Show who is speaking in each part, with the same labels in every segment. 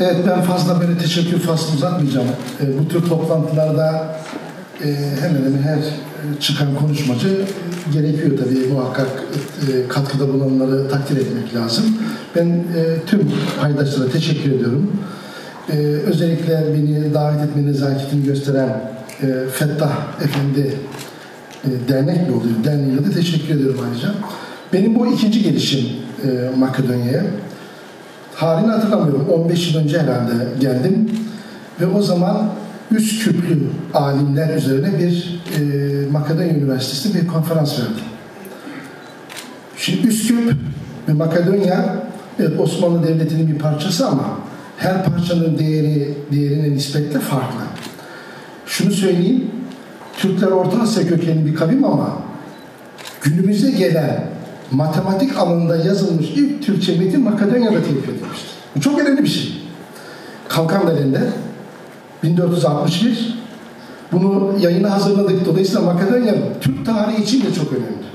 Speaker 1: Evet ben fazla böyle teşekkür faslı uzatmayacağım. E, bu tür toplantılarda e, hemen hemen her e, çıkan konuşmacı gerekiyor tabii muhakkak e, katkıda bulunanları takdir etmek lazım. Ben e, tüm paydaşlara teşekkür ediyorum. E, özellikle beni davet etme nezaketini gösteren e, Fettah Efendi e, dernek mi oluyor? Derneğine de teşekkür ediyorum ayrıca. Benim bu ikinci gelişim e, Makedonya'ya. Tarihini hatırlamıyorum. 15 yıl önce herhalde geldim. Ve o zaman Üsküplü alimler üzerine bir e, Makedonya Üniversitesi bir konferans verdim. Şimdi Üsküp ve Makedonya evet, Osmanlı Devleti'nin bir parçası ama her parçanın değeri diğerine nispetle farklı. Şunu söyleyeyim, Türkler Orta Asya kökenli bir kavim ama günümüze gelen matematik alanında yazılmış ilk Türkçe metin Makedonya'da telif edilmiştir. Bu çok önemli bir şey. Kalkan Kalkandere'nde 1461 bunu yayına hazırladık. Dolayısıyla Makedonya Türk tarihi için de çok önemli.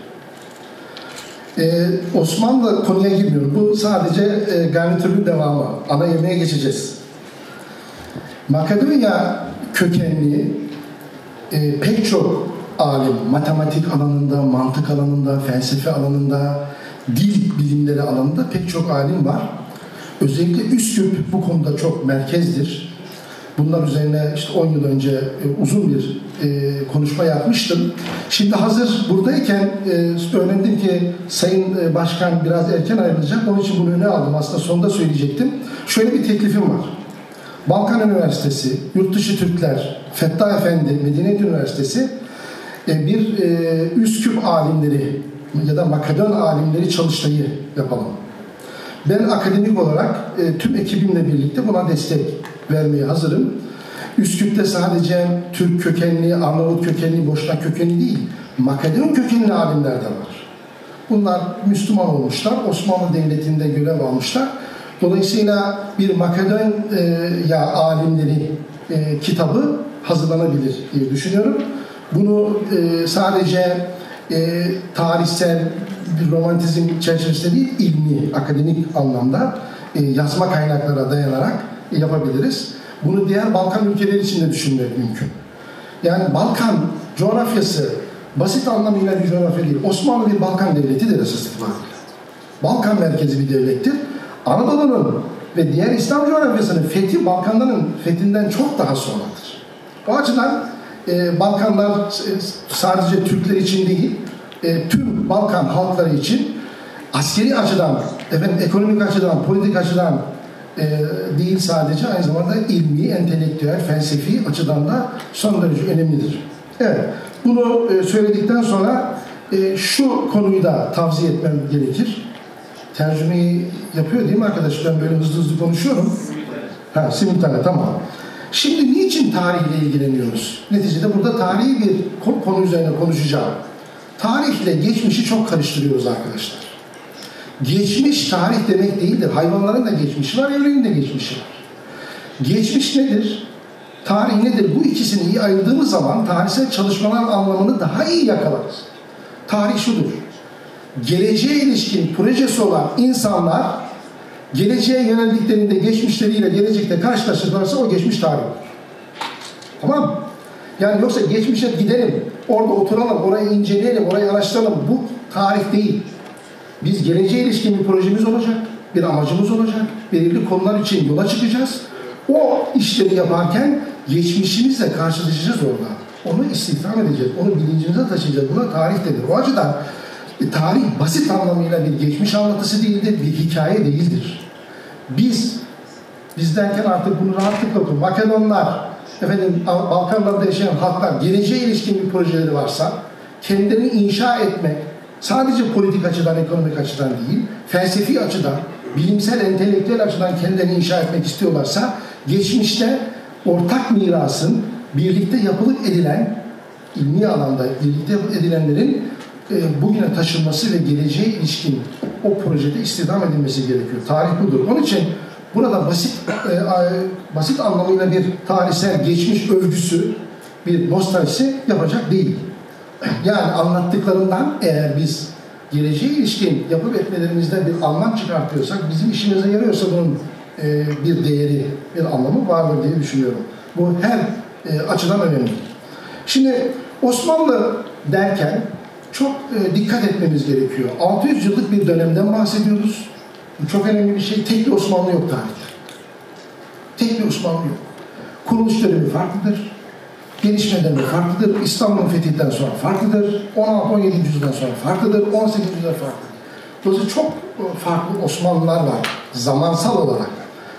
Speaker 1: Ee, Osmanlı konuya girmiyorum. Bu sadece e, garnitürün devamı. Ana yemeğe geçeceğiz. Makedonya kökenli e, pek çok alim, matematik alanında, mantık alanında, felsefe alanında, dil bilimleri alanında pek çok alim var. Özellikle Üsküp bu konuda çok merkezdir. Bunlar üzerine işte 10 yıl önce e, uzun bir e, konuşma yapmıştım. Şimdi hazır buradayken e, öğrendim ki Sayın Başkan biraz erken ayrılacak. Onun için bunu öne aldım. Aslında sonunda söyleyecektim. Şöyle bir teklifim var. Balkan Üniversitesi, Yurtdışı Türkler, Fettah Efendi, Medeniyet Üniversitesi bir e, Üsküp alimleri ya da Makedon alimleri çalıştayı yapalım. Ben akademik olarak e, tüm ekibimle birlikte buna destek vermeye hazırım. Üsküp'te sadece Türk kökenli, Arnavut kökenli, Boşnak kökenli değil, Makedon kökenli alimler de var. Bunlar Müslüman olmuşlar, Osmanlı Devleti'nde görev almışlar. Dolayısıyla bir Makedon e, ya alimleri e, kitabı hazırlanabilir diye düşünüyorum. Bunu e, sadece e, tarihsel bir romantizm çerçevesinde değil, ilmi, akademik anlamda e, yazma kaynaklara dayanarak e, yapabiliriz. Bunu diğer Balkan ülkeleri için de düşünmek mümkün. Yani Balkan coğrafyası basit anlamıyla bir coğrafya değil. Osmanlı bir Balkan devletidir esas itibariyle. Balkan merkezi bir devlettir. Anadolu'nun ve diğer İslam coğrafyasının fethi Balkanların fethinden çok daha sonradır. O açıdan e, Balkanlar sadece Türkler için değil, e, tüm Balkan halkları için askeri açıdan, efendim, ekonomik açıdan, politik açıdan e, değil sadece aynı zamanda ilmi, entelektüel, felsefi açıdan da son derece önemlidir. Evet, bunu e, söyledikten sonra e, şu konuyu da tavsiye etmem gerekir. Tercümeyi yapıyor değil mi arkadaşlar? Ben böyle hızlı hızlı konuşuyorum. Ha, simultane tamam. Şimdi niçin tarihle ilgileniyoruz? Neticede burada tarihi bir konu üzerine konuşacağım. Tarihle geçmişi çok karıştırıyoruz arkadaşlar. Geçmiş tarih demek değildir. Hayvanların da geçmişi var, evrenin de geçmişi var. Geçmiş nedir? Tarih nedir? Bu ikisini iyi ayırdığımız zaman tarihsel çalışmalar anlamını daha iyi yakalarız. Tarih şudur. Geleceğe ilişkin projesi olan insanlar geleceğe yöneldiklerinde geçmişleriyle gelecekte karşılaşırlarsa o geçmiş tarih. Tamam? Yani yoksa geçmişe gidelim, orada oturalım, orayı inceleyelim, orayı araştıralım. Bu tarih değil. Biz geleceğe ilişkin bir projemiz olacak, bir amacımız olacak, belirli konular için yola çıkacağız. O işleri yaparken geçmişimizle karşılaşacağız orada. Onu istihdam edeceğiz, onu bilincimize taşıyacağız. Buna tarih denir. O açıdan e, tarih basit anlamıyla bir geçmiş anlatısı değildir, bir hikaye değildir. Biz, biz derken artık bunu rahatlıkla okuyun. Makedonlar, efendim Balkanlarda yaşayan halklar geleceğe ilişkin bir projeleri varsa kendilerini inşa etmek sadece politik açıdan, ekonomik açıdan değil, felsefi açıdan, bilimsel, entelektüel açıdan kendilerini inşa etmek istiyorlarsa geçmişte ortak mirasın birlikte yapılıp edilen ilmi alanda birlikte edilenlerin bugüne taşınması ve geleceğe ilişkin o projede istihdam edilmesi gerekiyor. Tarih budur. Onun için burada basit e, basit anlamıyla bir tarihsel geçmiş övgüsü, bir nostaljisi yapacak değil. Yani anlattıklarından eğer biz geleceğe ilişkin yapıp etmelerimizde bir anlam çıkartıyorsak, bizim işimize yarıyorsa bunun e, bir değeri, bir anlamı vardır diye düşünüyorum. Bu her e, açıdan önemli. Şimdi Osmanlı derken çok e, dikkat etmemiz gerekiyor. 600 yıllık bir dönemden bahsediyoruz. Bu çok önemli bir şey. Tek bir Osmanlı yok tarihte. Tek bir Osmanlı yok. Kuruluş dönemi farklıdır. Gelişme dönemi farklıdır. İstanbul'un fethinden sonra farklıdır. 16-17. yüzyıldan sonra farklıdır. 18. yüzyılda farklıdır. Dolayısıyla çok e, farklı Osmanlılar var. Zamansal olarak.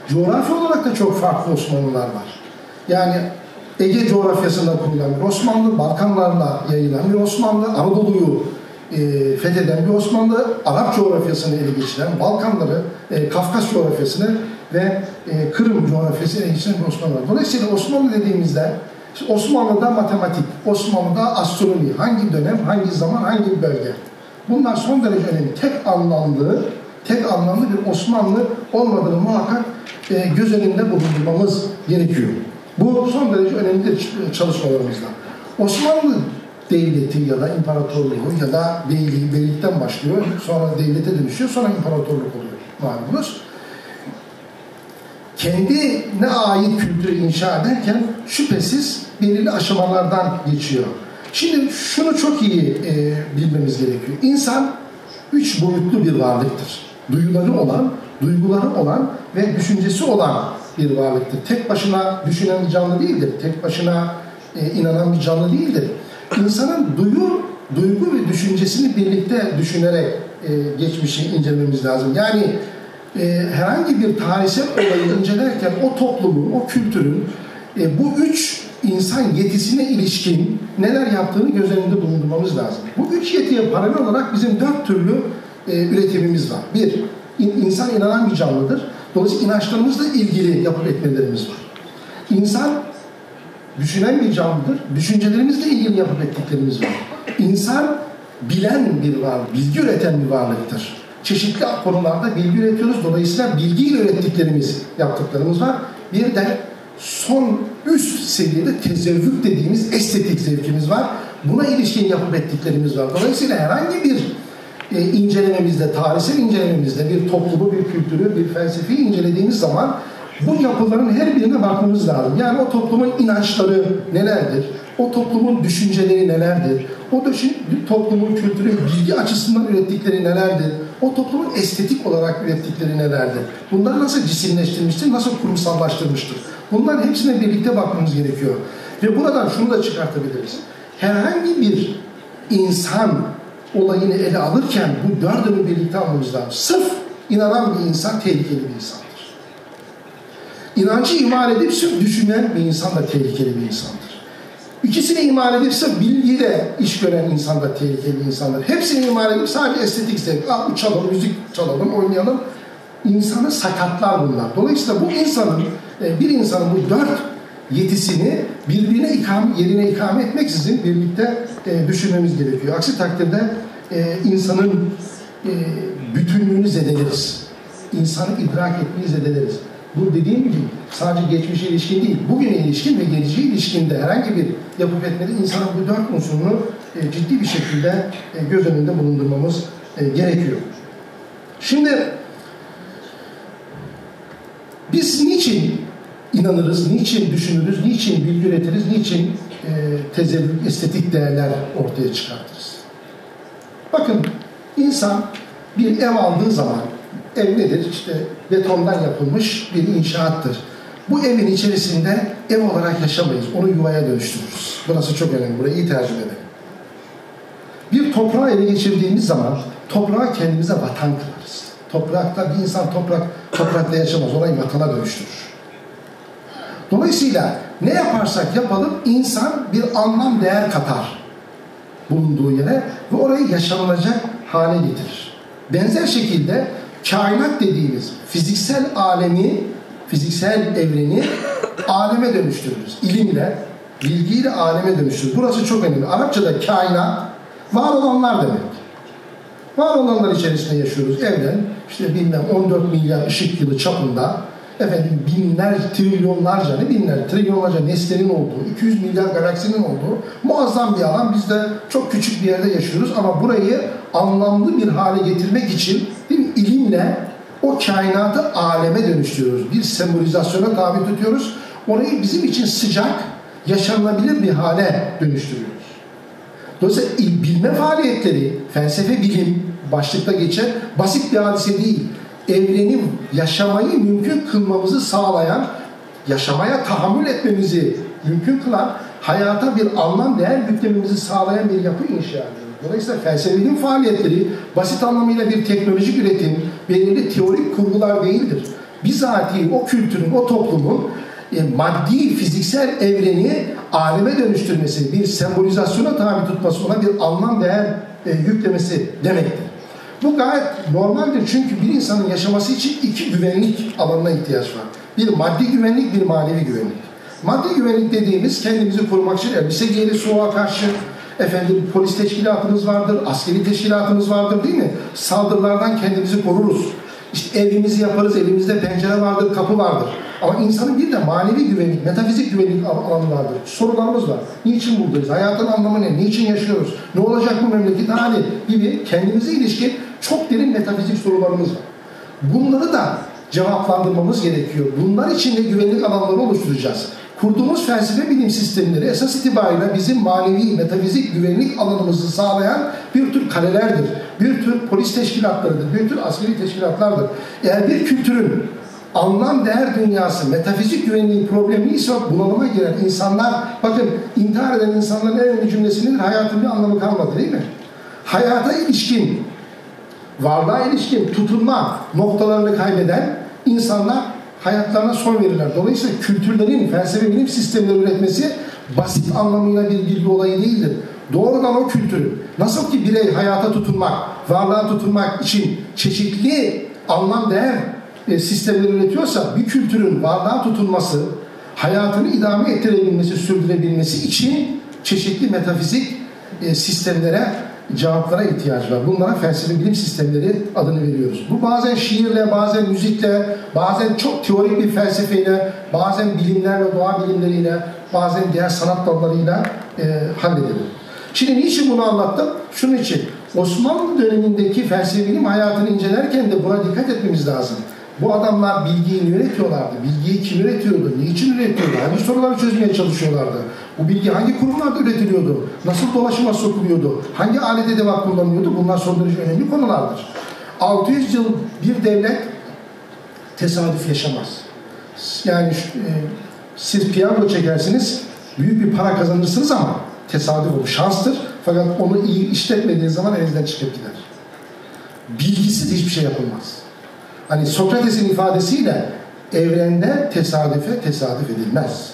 Speaker 1: Coğrafi olarak da çok farklı Osmanlılar var. Yani Ege coğrafyasında kurulan bir Osmanlı, Balkanlarla yayılan bir Osmanlı, Anadolu'yu e, fetheden bir Osmanlı, Arap coğrafyasını ele geçiren, Balkanları, e, Kafkas coğrafyasını ve e, Kırım coğrafyasını ele geçiren bir Osmanlı var. Dolayısıyla Osmanlı dediğimizde Osmanlı'da matematik, Osmanlı'da astronomi, hangi dönem, hangi zaman, hangi bölge. Bunlar son derece önemli. Tek anlamlı, tek anlamlı bir Osmanlı olmadığını muhakkak e, göz önünde bulundurmamız gerekiyor. Bu son derece önemlidir çalışmalarımızda. Osmanlı devleti ya da imparatorluğu ya da beyliği, beylikten başlıyor, sonra devlete dönüşüyor, sonra imparatorluk oluyor malumunuz. Kendine ait kültürü inşa ederken şüphesiz belirli aşamalardan geçiyor. Şimdi şunu çok iyi e, bilmemiz gerekiyor. İnsan üç boyutlu bir varlıktır. Duyuları olan, duyguları olan ve düşüncesi olan bir varlıktır. Tek başına düşünen bir canlı değildir. Tek başına e, inanan bir canlı değildir. İnsanın duyu, duygu ve düşüncesini birlikte düşünerek e, geçmişi incelememiz lazım. Yani e, herhangi bir tarihsel olayı incelerken o toplumun, o kültürün e, bu üç insan yetisine ilişkin neler yaptığını göz önünde bulundurmamız lazım. Bu üç yetiye paralel olarak bizim dört türlü e, üretimimiz var. Bir, in, insan inanan bir canlıdır. Dolayısıyla inançlarımızla ilgili yapıp etmelerimiz var. İnsan düşünen bir canlıdır. Düşüncelerimizle ilgili yapıp ettiklerimiz var. İnsan bilen bir varlık, bilgi üreten bir varlıktır. Çeşitli konularda bilgi üretiyoruz. Dolayısıyla bilgiyle ürettiklerimiz, yaptıklarımız var. Bir de son üst seviyede tezevvük dediğimiz estetik zevkimiz var. Buna ilişkin yapıp ettiklerimiz var. Dolayısıyla herhangi bir e, incelememizde, tarihsel incelememizde bir toplumu, bir kültürü, bir felsefeyi incelediğimiz zaman bu yapıların her birine bakmamız lazım. Yani o toplumun inançları nelerdir? O toplumun düşünceleri nelerdir? O düşün, toplumun kültürü, bilgi açısından ürettikleri nelerdir? O toplumun estetik olarak ürettikleri nelerdir? Bunları nasıl cisimleştirmiştir, nasıl kurumsallaştırmıştır? Bunların hepsine birlikte bakmamız gerekiyor. Ve buradan şunu da çıkartabiliriz. Herhangi bir insan olayını ele alırken bu dördünü birlikte almamız lazım. Sırf inanan bir insan tehlikeli bir insandır. İnancı imal edip sırf düşünen bir insan da tehlikeli bir insandır. İkisini imal edipse bilgiyle iş gören insan da tehlikeli bir insandır. Hepsini imal edip sadece estetik zevk, ah uçalım, müzik çalalım, oynayalım. İnsanı sakatlar bunlar. Dolayısıyla bu insanın, e, bir insanın bu dört yetisini birbirine ikam, yerine ikame etmeksizin birlikte e, düşünmemiz gerekiyor. Aksi takdirde e, insanın e, bütünlüğünü zedeleriz. İnsanı idrak etmeyi zedeleriz. Bu dediğim gibi sadece geçmişe ilişkin değil, bugüne ilişkin ve geleceğe ilişkin de herhangi bir yapıp etmede insanın bu dört unsurunu e, ciddi bir şekilde e, göz önünde bulundurmamız e, gerekiyor. Şimdi biz niçin inanırız, niçin düşünürüz, niçin bilgi üretiriz, niçin e, tezellük, estetik değerler ortaya çıkartırız? Bakın insan bir ev aldığı zaman ev nedir? İşte betondan yapılmış bir inşaattır. Bu evin içerisinde ev olarak yaşamayız. Onu yuvaya dönüştürürüz. Burası çok önemli. Burayı iyi tercüme edelim. Bir toprağı ele geçirdiğimiz zaman toprağı kendimize vatan kılarız. Toprakta bir insan toprak toprakta yaşamaz. Orayı vatana dönüştürür. Dolayısıyla ne yaparsak yapalım insan bir anlam değer katar bulunduğu yere ve orayı yaşanılacak hale getirir. Benzer şekilde kainat dediğimiz fiziksel alemi, fiziksel evreni aleme dönüştürürüz. İlimle, bilgiyle aleme dönüştürürüz. Burası çok önemli. Arapçada kainat var olanlar demek. Var olanlar içerisinde yaşıyoruz. Evren işte bilmem 14 milyar ışık yılı çapında efendim binler, trilyonlarca ne binler, trilyonlarca nesnenin olduğu, 200 milyar galaksinin olduğu muazzam bir alan. Biz de çok küçük bir yerde yaşıyoruz ama burayı anlamlı bir hale getirmek için mi, ilimle o kainatı aleme dönüştürüyoruz. Bir sembolizasyona tabi tutuyoruz. Orayı bizim için sıcak, yaşanılabilir bir hale dönüştürüyoruz. Dolayısıyla bilme faaliyetleri, felsefe bilim başlıkta geçen basit bir hadise değil. Evreni yaşamayı mümkün kılmamızı sağlayan, yaşamaya tahammül etmemizi mümkün kılan, hayata bir anlam değer yüklememizi sağlayan bir yapı inşa ediyoruz. Dolayısıyla felsefenin faaliyetleri basit anlamıyla bir teknolojik üretim, belirli teorik kurgular değildir. Bizatihi o kültürün, o toplumun e, maddi, fiziksel evreni aleme dönüştürmesi, bir sembolizasyona tabi tutması, ona bir anlam değer e, yüklemesi demektir. Bu gayet normaldir çünkü bir insanın yaşaması için iki güvenlik alanına ihtiyaç var. Bir maddi güvenlik, bir manevi güvenlik. Maddi güvenlik dediğimiz kendimizi korumak için elbise giyeri soğuğa karşı, efendim polis teşkilatımız vardır, askeri teşkilatımız vardır değil mi? Saldırılardan kendimizi koruruz. İşte evimizi yaparız, evimizde pencere vardır, kapı vardır. Ama insanın bir de manevi güvenlik, metafizik güvenlik alanı vardır. Sorularımız var. Niçin buradayız? Hayatın anlamı ne? Niçin yaşıyoruz? Ne olacak bu memleket hali? Gibi kendimize ilişkin çok derin metafizik sorularımız var. Bunları da cevaplandırmamız gerekiyor. Bunlar için de güvenlik alanları oluşturacağız. Kurduğumuz felsefe bilim sistemleri esas itibariyle bizim manevi, metafizik güvenlik alanımızı sağlayan bir tür kalelerdir. Bir tür polis teşkilatlarıdır, bir tür askeri teşkilatlardır. Eğer bir kültürün anlam değer dünyası, metafizik güvenliğin problemi ise bunalıma giren insanlar, bakın intihar eden insanların en önemli cümlesinin hayatın bir anlamı kalmadı değil mi? Hayata ilişkin, varlığa ilişkin tutunma noktalarını kaybeden insanlar hayatlarına son verirler. Dolayısıyla kültürlerin felsefe bilim sistemleri üretmesi basit anlamıyla bir bilgi olayı değildir. Doğrudan o kültürü, nasıl ki birey hayata tutunmak, varlığa tutunmak için çeşitli anlam değer e, sistemleri üretiyorsa bir kültürün varlığa tutunması, hayatını idame ettirebilmesi, sürdürebilmesi için çeşitli metafizik e, sistemlere cevaplara ihtiyaç var. Bunlara felsefe bilim sistemleri adını veriyoruz. Bu bazen şiirle, bazen müzikle, bazen çok teorik bir felsefeyle, bazen bilimlerle, doğa bilimleriyle, bazen diğer sanat dallarıyla e, halledilir. Şimdi niçin bunu anlattım? Şunun için. Osmanlı dönemindeki felsefe bilim hayatını incelerken de buna dikkat etmemiz lazım. Bu adamlar bilgiyi üretiyorlardı? Bilgiyi kim üretiyordu? Niçin üretiyordu? Hangi soruları çözmeye çalışıyorlardı? Bu bilgi hangi kurumlarda üretiliyordu? Nasıl dolaşıma sokuluyordu? Hangi alet edevat kullanılıyordu? Bunlar son derece önemli konulardır. 600 yıl bir devlet tesadüf yaşamaz. Yani e, siz piyango çekersiniz, büyük bir para kazanırsınız ama tesadüf olur, şanstır. Fakat onu iyi işletmediğiniz zaman elinizden çıkıp gider. Bilgisiz hiçbir şey yapılmaz. Hani Sokrates'in ifadesiyle evrende tesadüfe tesadüf edilmez.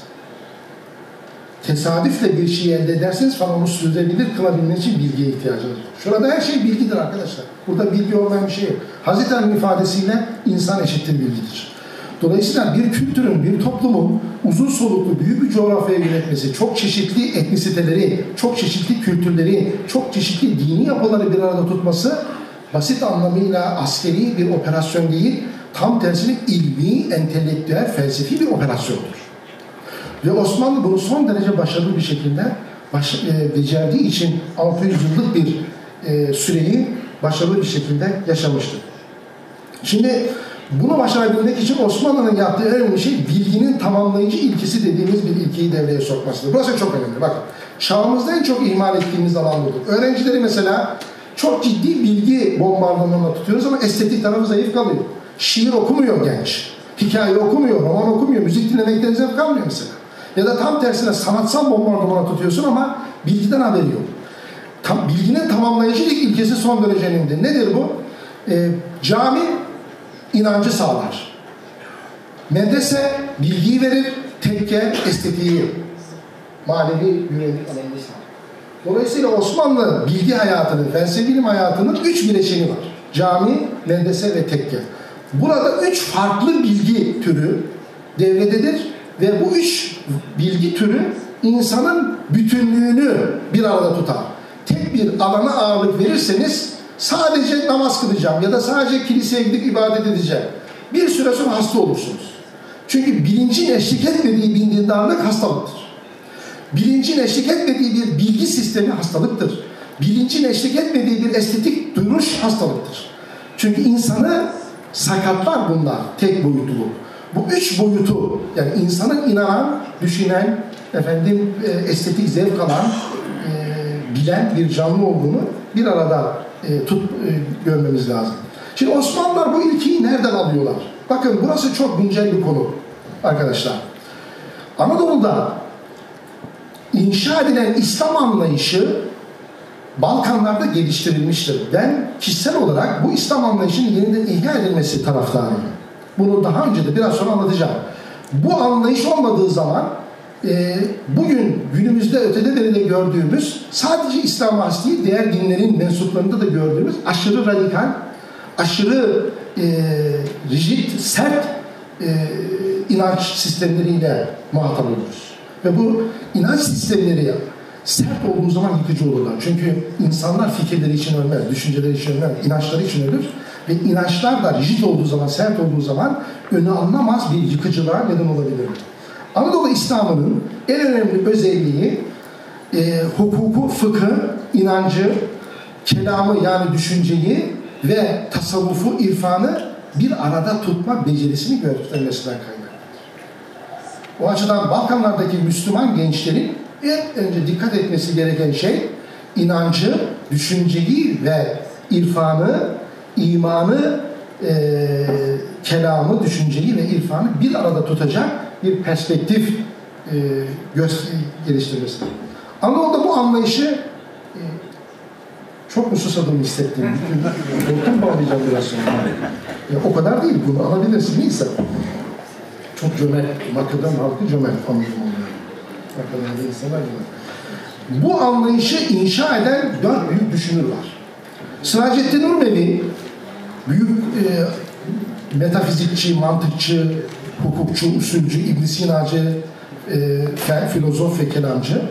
Speaker 1: Tesadüfle bir şey elde ederseniz falan onu sürdürülebilir kılabilmek için bilgiye ihtiyacınız var. Şurada her şey bilgidir arkadaşlar. Burada bilgi olmayan bir şey yok. Hazreti Ali'nin ifadesiyle insan eşittir bilgidir. Dolayısıyla bir kültürün, bir toplumun uzun soluklu büyük bir coğrafyaya yönetmesi, çok çeşitli etnisiteleri, çok çeşitli kültürleri, çok çeşitli dini yapıları bir arada tutması basit anlamıyla askeri bir operasyon değil, tam tersine ilmi, entelektüel, felsefi bir operasyondur. Ve Osmanlı bunu son derece başarılı bir şekilde baş, e, becerdiği için 600 yıllık bir e, süreyi başarılı bir şekilde yaşamıştır. Şimdi bunu başarabilmek için Osmanlı'nın yaptığı en önemli şey bilginin tamamlayıcı ilkesi dediğimiz bir ilkeyi devreye sokmasıdır. Burası çok önemli. Bakın çağımızda en çok ihmal ettiğimiz alan budur. Öğrencileri mesela çok ciddi bilgi bombardımanına tutuyoruz ama estetik tarafı zayıf kalıyor. Şiir okumuyor genç. Hikaye okumuyor, roman okumuyor, müzik dinlemekten zevk almıyor mesela. Ya da tam tersine sanatsal bombardımana tutuyorsun ama bilgiden haberi yok. Tam, bilginin tamamlayıcılık ilkesi son derece önemli. Nedir bu? Ee, cami inancı sağlar. Medrese bilgiyi verir, tekke estetiği, manevi güvenlik alanını sağlar. Dolayısıyla Osmanlı bilgi hayatının, felsefe bilim hayatının üç bileşeni var. Cami, medrese ve tekke. Burada üç farklı bilgi türü devrededir ve bu üç bilgi türü insanın bütünlüğünü bir arada tutar. Tek bir alana ağırlık verirseniz sadece namaz kılacağım ya da sadece kiliseye gidip ibadet edeceğim. Bir süre sonra hasta olursunuz. Çünkü bilincin eşlik etmediği bir dindarlık hastalıktır. Bilincin eşlik etmediği bir bilgi sistemi hastalıktır. Bilincin eşlik etmediği bir estetik duruş hastalıktır. Çünkü insanı sakatlar bunlar tek boyutluluk. Bu üç boyutu yani insanın inanan, düşünen, efendim e, estetik zevk alan, e, bilen bir canlı olduğunu bir arada e, tut e, görmemiz lazım. Şimdi Osmanlılar bu ilkiyi nereden alıyorlar? Bakın burası çok güncel bir konu arkadaşlar. Anadolu'da inşa edilen İslam anlayışı Balkanlarda geliştirilmiştir. Ben kişisel olarak bu İslam anlayışının yeniden ihya edilmesi taraftarıyım. Bunu daha önce de biraz sonra anlatacağım. Bu anlayış olmadığı zaman e, bugün günümüzde ötede beride gördüğümüz sadece İslam has değil diğer dinlerin mensuplarında da gördüğümüz aşırı radikal, aşırı e, rigid, sert e, inanç sistemleriyle muhatap oluruz. Ve bu inanç sistemleri sert olduğu zaman yıkıcı olurlar. Çünkü insanlar fikirleri için ölmez, düşünceleri için ölmez, inançları için ölür. Ve inançlar da rigid olduğu zaman, sert olduğu zaman önü anlamaz bir yıkıcılığa neden olabilir. Anadolu İslam'ının en önemli özelliği e, hukuku, fıkı, inancı, kelamı yani düşünceyi ve tasavvufu, irfanı bir arada tutma becerisini göstermesinden kaynaklanır. O açıdan Balkanlardaki Müslüman gençlerin en önce dikkat etmesi gereken şey inancı, düşünceyi ve irfanı, imanı, e, kelamı, düşünceyi ve irfanı bir arada tutacak bir perspektif e, geliştirmesi. Anadolu'da bu anlayışı e, çok mu susadığımı hissettim. Korkum bağlayacağım biraz sonra. Ya, o kadar değil, bunu alabilirsin. Neyse. Çok cömert, Makedon halkı cömert anladım Makedon'da insanlar cömert. Bu anlayışı inşa eden dört büyük düşünür var. Sıracettin Nurnevi, büyük e, metafizikçi, mantıkçı, hukukçu, usulcü, İbn Sinacı, e, filozof ve kelamcı.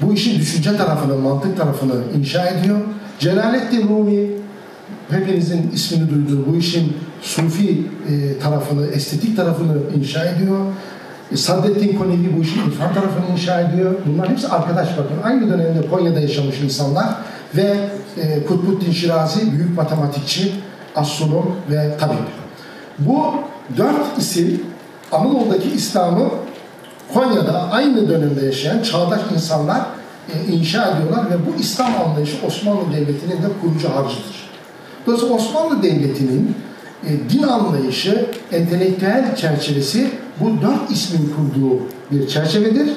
Speaker 1: Bu işin düşünce tarafını, mantık tarafını inşa ediyor. Celaleddin Rumi, hepinizin ismini duyduğu bu işin sufi e, tarafını, estetik tarafını inşa ediyor. E, Saddettin Konevi bu işin irfan tarafını inşa ediyor. Bunlar hepsi arkadaş bakın. Aynı dönemde Konya'da yaşamış insanlar ve e, Kutbuddin Şirazi büyük matematikçi, astronom ve tabip. Bu dört isim Anadolu'daki İslam'ı Konya'da aynı dönemde yaşayan çağdaş insanlar e, inşa ediyorlar ve bu İslam anlayışı Osmanlı Devleti'nin de kurucu harcıdır. Dolayısıyla Osmanlı Devleti'nin e, din anlayışı, entelektüel çerçevesi bu dört ismin kurduğu bir çerçevedir.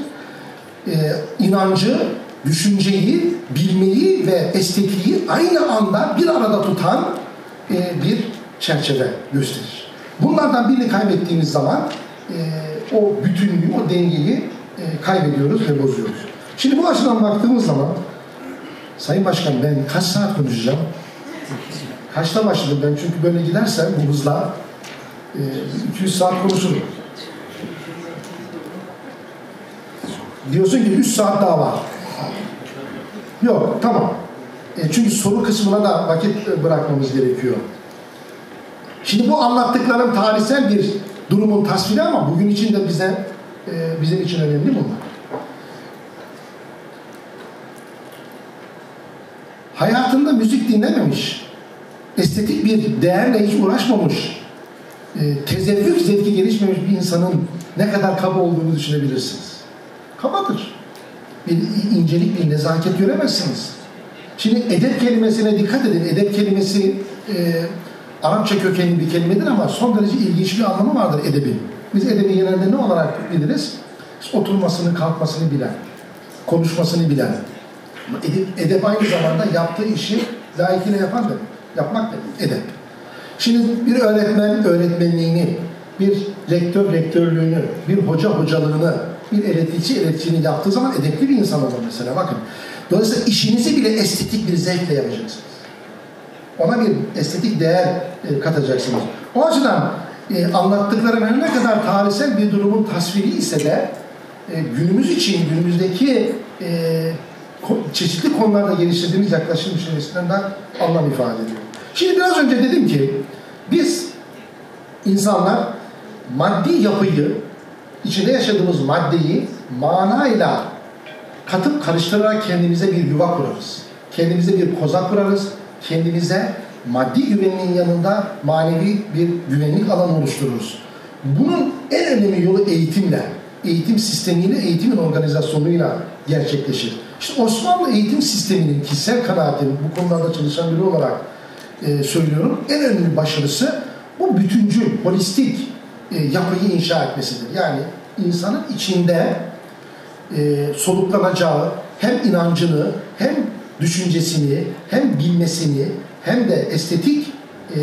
Speaker 1: E, inancı, düşünceyi, bilmeyi ve estetiği aynı anda bir arada tutan bir çerçeve gösterir. Bunlardan birini kaybettiğimiz zaman e, o bütünlüğü, o dengeyi e, kaybediyoruz ve bozuyoruz. Şimdi bu açıdan baktığımız zaman Sayın Başkan ben kaç saat konuşacağım? Kaçta başladım ben? Çünkü böyle gidersem bu hızla e, 200 saat konuşurum. Diyorsun ki 3 saat daha var. Yok, tamam. E, çünkü soru kısmına da vakit bırakmamız gerekiyor. Şimdi bu anlattıklarım tarihsel bir durumun tasviri ama bugün için de bize e, bizim için önemli bunlar. Hayatında müzik dinlememiş, estetik bir değerle hiç uğraşmamış, e, tezevvük zevki gelişmemiş bir insanın ne kadar kaba olduğunu düşünebilirsiniz. Kabadır. Bir incelik, bir nezaket göremezsiniz. Şimdi edep kelimesine dikkat edin. Edep kelimesi e, Arapça kökenli bir kelimedir ama son derece ilginç bir anlamı vardır edebin. Biz edebi genelde ne olarak biliriz? Oturmasını, kalkmasını bilen, konuşmasını bilen. Edep, edep aynı zamanda yaptığı işi layıkıyla yapan demek. Yapmak demek, edep. Şimdi bir öğretmen öğretmenliğini, bir rektör rektörlüğünü, bir hoca hocalığını, bir elektrikçi elektriğini yaptığı zaman edepli bir insan olur mesela bakın. Dolayısıyla işinizi bile estetik bir zevkle yapacaksınız. Ona bir estetik değer e, katacaksınız. O açıdan e, anlattıklarım her ne kadar tarihsel bir durumun tasviri ise de e, günümüz için, günümüzdeki e, çeşitli konularda geliştirdiğimiz yaklaşım içerisinden de anlam ifade ediyor. Şimdi biraz önce dedim ki biz insanlar maddi yapıyı, içinde yaşadığımız maddeyi manayla katıp karıştırarak kendimize bir yuva kurarız. Kendimize bir koza kurarız. Kendimize maddi güvenliğin yanında manevi bir güvenlik alanı oluştururuz. Bunun en önemli yolu eğitimle, eğitim sistemiyle, eğitimin organizasyonuyla gerçekleşir. İşte Osmanlı eğitim sisteminin kişisel kanaatim, bu konularda çalışan biri olarak e, söylüyorum, en önemli başarısı bu bütüncül, holistik e, yapıyı inşa etmesidir. Yani insanın içinde e, soluklanacağı hem inancını, hem düşüncesini, hem bilmesini, hem de estetik e,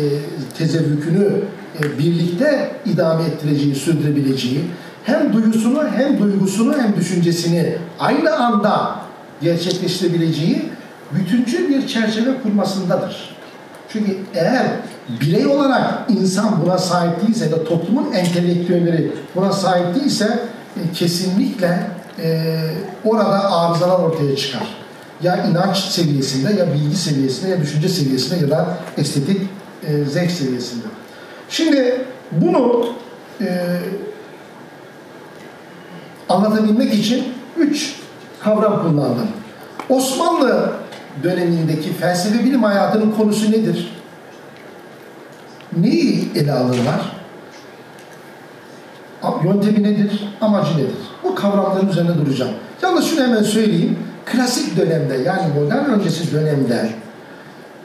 Speaker 1: tezevvükünü e, birlikte idame ettireceği, sürdürebileceği, hem duyusunu, hem duygusunu, hem düşüncesini aynı anda gerçekleştirebileceği bütüncül bir çerçeve kurmasındadır. Çünkü eğer birey olarak insan buna sahip değilse ya da toplumun entelektüelleri buna sahip değilse e, kesinlikle e, orada arızalar ortaya çıkar. Ya inanç seviyesinde, ya bilgi seviyesinde, ya düşünce seviyesinde ya da estetik e, zevk seviyesinde. Şimdi bunu e, anlatabilmek için üç kavram kullandım. Osmanlı dönemindeki felsefe bilim hayatının konusu nedir? Neyi ele alırlar? Yöntemi nedir? Amacı nedir? Bu kavramların üzerine duracağım. Yalnız şunu hemen söyleyeyim. Klasik dönemde yani modern öncesi dönemde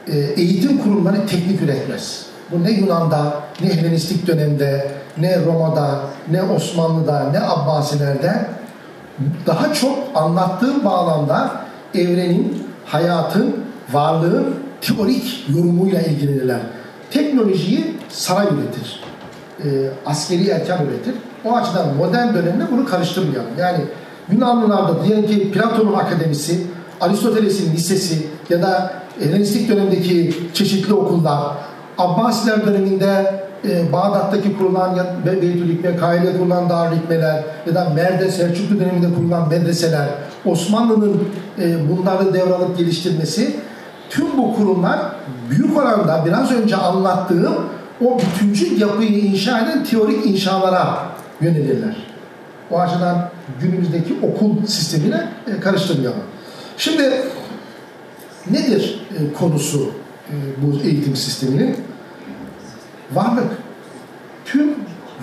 Speaker 1: e, eğitim kurumları teknik üretmez. Bu ne Yunan'da, ne Helenistik dönemde, ne Roma'da, ne Osmanlı'da, ne Abbasilerde daha çok anlattığım bağlamda evrenin, hayatın, varlığın teorik yorumuyla ilgilenirler. Teknolojiyi saray üretir. E, askeri erken üretir. O açıdan modern dönemde bunu karıştırmayalım. Yani Yunanlılarda diyelim ki Platon'un akademisi, Aristoteles'in lisesi ya da Helenistik dönemdeki çeşitli okullar, Abbasiler döneminde e, Bağdat'taki kurulan Beytül Hikme, Kahire'de kurulan Darülhikmeler ya da Merde, Selçuklu döneminde kurulan medreseler, Osmanlı'nın e, bunları devralıp geliştirmesi, tüm bu kurumlar büyük oranda biraz önce anlattığım o bütüncül yapıyı inşa eden teorik inşalara yönelirler. O açıdan günümüzdeki okul sistemine e, karıştırmayalım. Şimdi nedir e, konusu e, bu eğitim sisteminin? Varlık. Tüm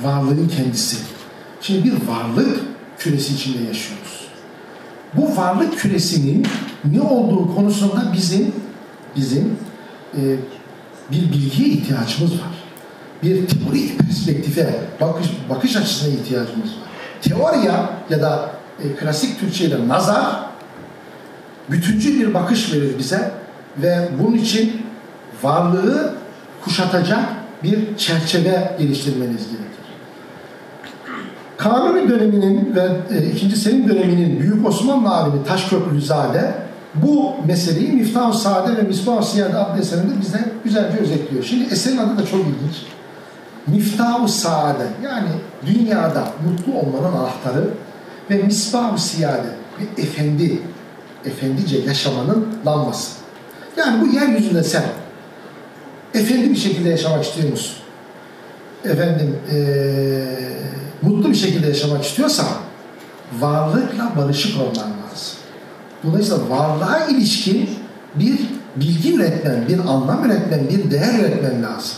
Speaker 1: varlığın kendisi. Şimdi bir varlık küresi içinde yaşıyoruz. Bu varlık küresinin ne olduğu konusunda bizim bizim e, bir bilgiye ihtiyacımız var. Bir teorik perspektife, bakış, bakış açısına ihtiyacımız var. Teoriya ya da e, klasik Türkçe'de nazar bütüncül bir bakış verir bize ve bunun için varlığı kuşatacak bir çerçeve geliştirmeniz gerekir. Kanuni döneminin ve e, 2. Selim döneminin Büyük Osmanlı alimi Taşköprülüzade bu meseleyi Miftah-ı Sade ve Misbah-ı Siyade adlı bize güzelce özetliyor. Şimdi eserin adı da çok ilginç. Miftah-ı Saade yani dünyada mutlu olmanın anahtarı ve Misbah-ı Siyade bir efendi, efendice yaşamanın lambası. Yani bu yeryüzünde sen efendi bir şekilde yaşamak istiyor musun? Efendim, ee, mutlu bir şekilde yaşamak istiyorsan varlıkla barışık olman lazım. Dolayısıyla varlığa ilişkin bir bilgi üretmen, bir anlam üretmen, bir değer üretmen lazım.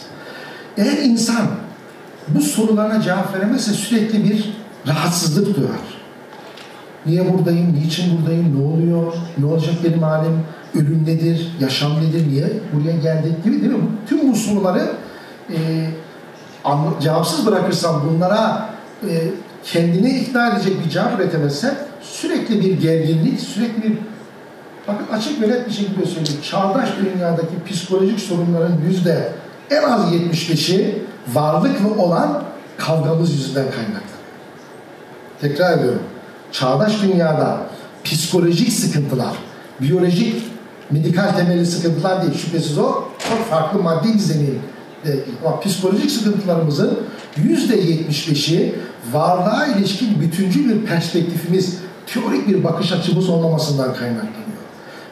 Speaker 1: Eğer insan bu sorularına cevap veremezse sürekli bir rahatsızlık duyar. Niye buradayım, niçin buradayım, ne oluyor, ne olacak benim halim, ölüm nedir, yaşam nedir, niye buraya geldik gibi değil mi? Tüm bu soruları e, cevapsız bırakırsam bunlara e, kendini ikna edecek bir cevap üretemezse sürekli bir gerginlik, sürekli bir bakın açık ve net bir şekilde söyleyeyim. Çağdaş dünyadaki psikolojik sorunların yüzde en az 75'i varlıklı olan kavgamız yüzünden kaynaklanıyor. Tekrar ediyorum. Çağdaş dünyada psikolojik sıkıntılar, biyolojik, medikal temelli sıkıntılar değil. Şüphesiz o çok farklı maddi düzenin ama psikolojik sıkıntılarımızın yüzde 75'i varlığa ilişkin bütüncül bir perspektifimiz, teorik bir bakış açımız olmamasından kaynaklanıyor.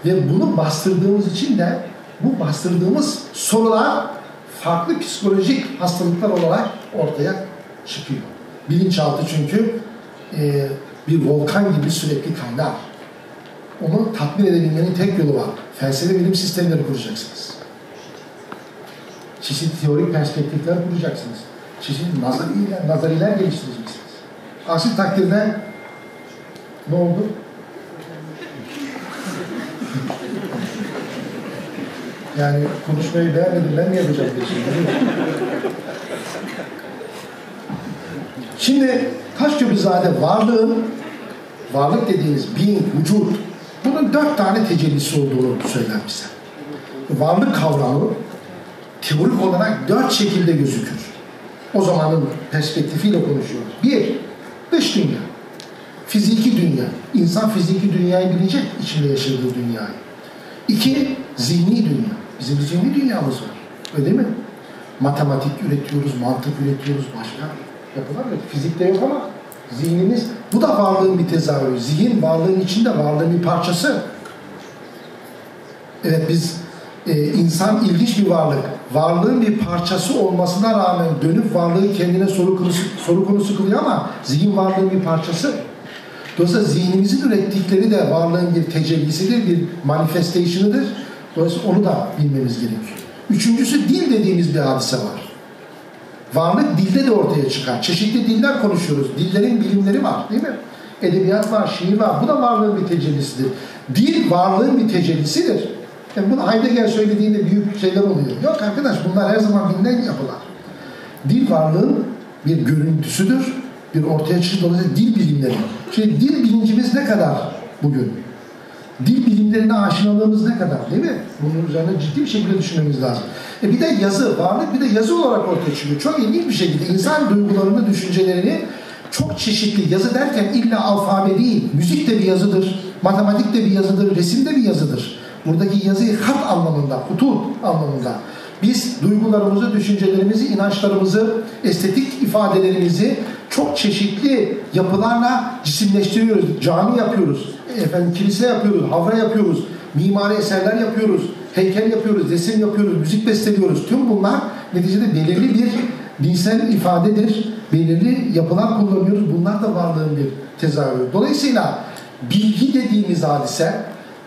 Speaker 1: Ve bunu bastırdığımız için de bu bastırdığımız sorular farklı psikolojik hastalıklar olarak ortaya çıkıyor. Bilinçaltı çünkü e, bir volkan gibi sürekli kaynar. Onu tatmin edebilmenin tek yolu var. Felsefe bilim sistemleri kuracaksınız. Çeşitli teorik perspektifler kuracaksınız. Çeşitli nazariler, nazariler geliştireceksiniz. Aksi takdirde ne oldu? Yani konuşmayı beğenmedim, ben mi yapacağım şimdi? Şimdi Taşköprüzade varlığın, varlık dediğiniz being, vücut, bunun dört tane tecellisi olduğunu söyler bize. Varlık kavramı teorik olarak dört şekilde gözükür. O zamanın perspektifiyle konuşuyoruz. Bir, dış dünya. Fiziki dünya. İnsan fiziki dünyayı bilecek, içinde yaşadığı dünyayı. İki, zihni dünya. Bizim bir zihni dünyamız var. Öyle değil mi? Matematik üretiyoruz, mantık üretiyoruz, başka yapılar yok. Fizikte yok ama zihnimiz, bu da varlığın bir tezahürü. Zihin varlığın içinde, varlığın bir parçası. Evet biz e, insan ilginç bir varlık. Varlığın bir parçası olmasına rağmen dönüp varlığı kendine soru konusu, soru konusu kılıyor ama zihin varlığın bir parçası. Dolayısıyla zihnimizin ürettikleri de varlığın bir tecellisidir, bir manifestation'ıdır. Dolayısıyla onu da bilmemiz gerekiyor. Üçüncüsü dil dediğimiz bir hadise var. Varlık dilde de ortaya çıkar. Çeşitli diller konuşuyoruz. Dillerin bilimleri var değil mi? Edebiyat var, şiir var. Bu da varlığın bir tecellisidir. Dil varlığın bir tecellisidir. Yani bunu Heidegger söylediğinde büyük şeyler oluyor. Yok arkadaş bunlar her zaman bilinen yapılar. Dil varlığın bir görüntüsüdür. Bir ortaya çıkış dolayısıyla dil bilimleri. Şimdi dil bilincimiz ne kadar bugün? Dil bilimlerine aşinalığımız ne kadar değil mi? Bunun üzerine ciddi bir şekilde düşünmemiz lazım. E bir de yazı, varlık bir de yazı olarak ortaya çıkıyor. Çok ilginç bir şekilde insan duygularını, düşüncelerini çok çeşitli yazı derken illa alfabe değil, müzik de bir yazıdır, matematik de bir yazıdır, resim de bir yazıdır. Buradaki yazıyı hat anlamında, hutut anlamında. Biz duygularımızı, düşüncelerimizi, inançlarımızı, estetik ifadelerimizi çok çeşitli yapılarla cisimleştiriyoruz. Cami yapıyoruz, efendim kilise yapıyoruz, havra yapıyoruz, mimari eserler yapıyoruz, heykel yapıyoruz, resim yapıyoruz, müzik besteliyoruz. Tüm bunlar neticede belirli bir dinsel ifadedir. Belirli yapılar kullanıyoruz. Bunlar da varlığın bir tezahürü. Dolayısıyla bilgi dediğimiz hadise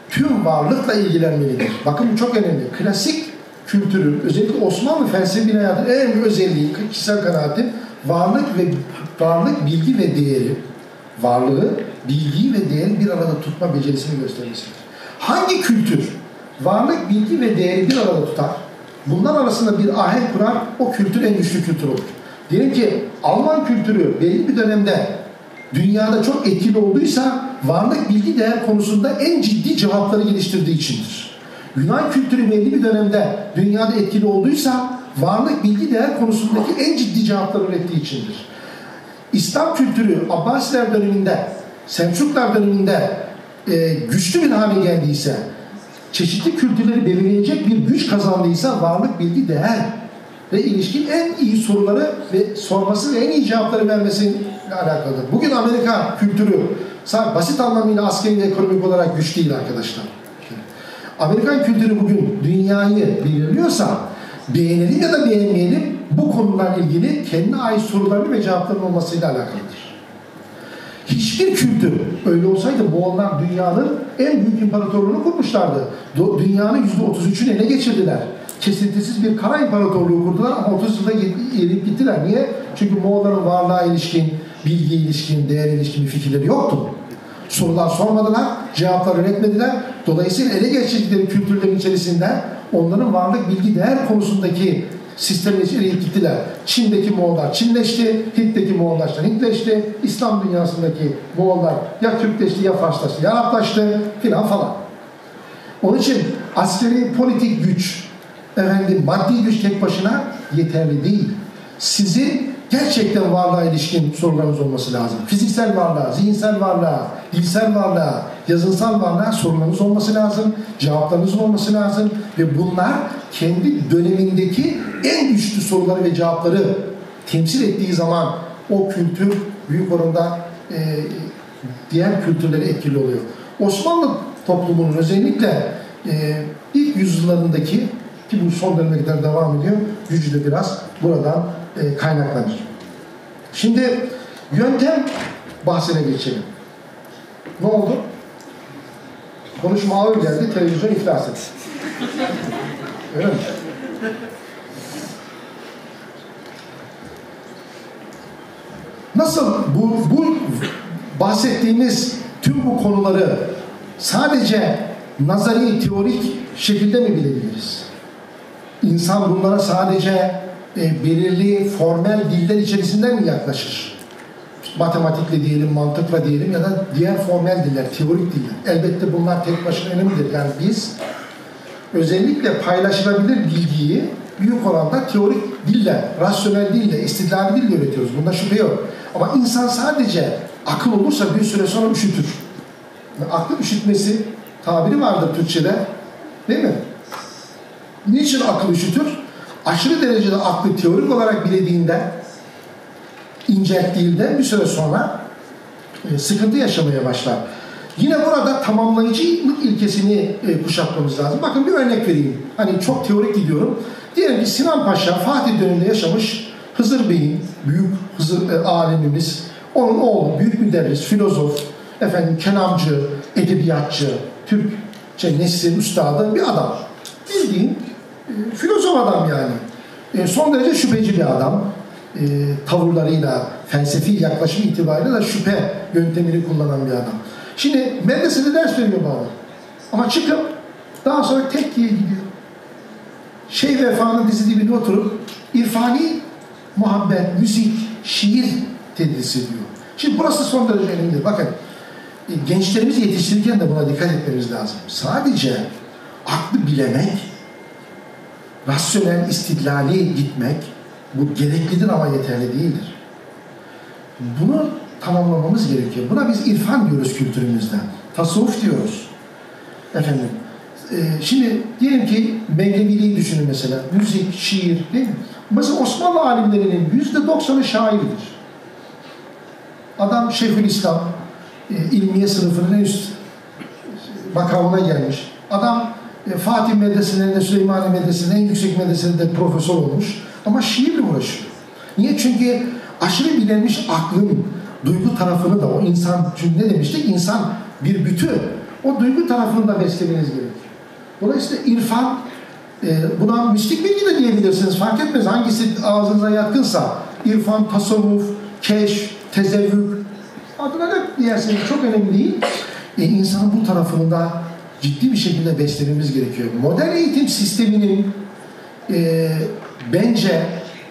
Speaker 1: tüm varlıkla ilgilenmelidir. Bakın bu çok önemli. Klasik kültürün, özellikle Osmanlı felsefi hayatının en önemli özelliği, kişisel kanaatim, varlık ve varlık, bilgi ve değeri, varlığı, bilgiyi ve değeri bir arada tutma becerisini göstermesidir. Hangi kültür varlık, bilgi ve değeri bir arada tutar, bunlar arasında bir ahenk kurar, o kültür en güçlü kültür olur. Diyelim ki Alman kültürü belli bir dönemde dünyada çok etkili olduysa varlık bilgi değer konusunda en ciddi cevapları geliştirdiği içindir. Yunan kültürü belli bir dönemde dünyada etkili olduysa varlık bilgi değer konusundaki en ciddi cevapları ürettiği içindir. İslam kültürü Abbasiler döneminde, Selçuklar döneminde e, güçlü bir hale geldiyse, çeşitli kültürleri belirleyecek bir güç kazandıysa varlık bilgi değer ve ilişkin en iyi soruları ve sorması ve en iyi cevapları vermesiyle alakalıdır. Bugün Amerika kültürü basit anlamıyla askeri ve ekonomik olarak güç değil arkadaşlar. Amerikan kültürü bugün dünyayı belirliyorsa beğenelim ya da beğenmeyelim bu konularla ilgili kendi ait sorularını ve cevapların olmasıyla alakalıdır. Hiçbir kültür öyle olsaydı Moğollar dünyanın en büyük imparatorluğunu kurmuşlardı. Dünyanın %33'ünü ele geçirdiler. Kesintisiz bir kara imparatorluğu kurdular ama 30 yılda erip gittiler. Niye? Çünkü Moğolların varlığa ilişkin, bilgi ilişkin, değer ilişkin bir fikirleri yoktu. Sorular sormadılar, cevaplar üretmediler. Dolayısıyla ele geçirdikleri kültürlerin içerisinde onların varlık, bilgi, değer konusundaki sistemle içeriye gittiler. Çin'deki Moğollar Çinleşti, Hint'teki Moğollar Hintleşti, İslam dünyasındaki Moğollar ya Türkleşti ya Farslaştı ya Araplaştı filan falan. Onun için askeri politik güç, efendim maddi güç tek başına yeterli değil. Sizin gerçekten varlığa ilişkin sorularınız olması lazım. Fiziksel varlığa, zihinsel varlığa, dilsel varlığa, yazınsal varlığa sorularınız olması lazım. Cevaplarınız olması lazım. Ve bunlar kendi dönemindeki en güçlü soruları ve cevapları temsil ettiği zaman o kültür büyük oranda e, diğer kültürlere etkili oluyor. Osmanlı toplumunun özellikle e, ilk yüzyıllarındaki ki bu son döneme kadar devam ediyor, gücü de biraz buradan e, kaynaklanır. Şimdi yöntem bahsine geçelim. Ne oldu? Konuşma ağır geldi, televizyon iflas etti. Öyle mi? Nasıl bu, bu bahsettiğimiz tüm bu konuları sadece nazari, teorik şekilde mi bilebiliriz? İnsan bunlara sadece e, belirli formel diller içerisinden mi yaklaşır? Matematikle diyelim, mantıkla diyelim ya da diğer formel diller, teorik diller. Elbette bunlar tek başına önemlidir. Yani biz özellikle paylaşılabilir bilgiyi büyük oranda teorik dille, rasyonel dille, istidlali dille üretiyoruz. Bunda şüphe yok. Ama insan sadece akıl olursa bir süre sonra üşütür. Yani aklı üşütmesi tabiri vardır Türkçe'de. Değil mi? Niçin akıl üşütür? Aşırı derecede aklı teorik olarak bilediğinde, incelttiğinde bir süre sonra e, sıkıntı yaşamaya başlar. Yine burada tamamlayıcılık ilkesini e, kuşatmamız lazım. Bakın bir örnek vereyim. Hani çok teorik gidiyorum. Diyelim ki Sinan Paşa Fatih döneminde yaşamış Hızır Bey'in büyük Hızır e, alemimiz, onun oğlu büyük müderris, filozof, efendim kelamcı, edebiyatçı, Türkçe neslin üstadı bir adam. Bildiğin e, filozof adam yani. E, son derece şüpheci bir adam. E, tavırlarıyla, felsefi yaklaşım itibariyle de şüphe yöntemini kullanan bir adam. Şimdi medresede ders veriyor bu adam. Ama çıkıp daha sonra tekkiye gidiyor. Şey Vefa'nın dizi dibine oturup irfani muhabbet, müzik, şiir tedris ediyor. Şimdi burası son derece önemli. Bakın e, gençlerimizi yetiştirirken de buna dikkat etmemiz lazım. Sadece aklı bilemek, rasyonel istidlali gitmek bu gereklidir ama yeterli değildir. Bunu tamamlamamız gerekiyor. Buna biz irfan diyoruz kültürümüzden. Tasavvuf diyoruz. Efendim. E, şimdi diyelim ki Mevleviliği düşünün mesela. Müzik, şiir değil mi? Mesela Osmanlı alimlerinin yüzde doksanı şairdir. Adam Şeyhülislam, e, ilmiye sınıfının en üst makamına gelmiş. Adam e, Fatih medreselerinde, Süleymaniye medresesinde, en yüksek medresesinde profesör olmuş. Ama şiirle uğraşıyor. Niye? Çünkü aşırı bilinmiş aklın duygu tarafını da o insan, çünkü ne demiştik? İnsan bir bütün. O duygu tarafını da beslemeniz gerekiyor. Dolayısıyla irfan, e, buna mistik bilgi de diyebilirsiniz. Fark etmez hangisi ağzınıza yatkınsa. İrfan, tasavvuf, keşf, tezevvük, adına ne diyerseniz çok önemli değil. E, insanın bu tarafını da ciddi bir şekilde beslememiz gerekiyor. Modern eğitim sisteminin e, bence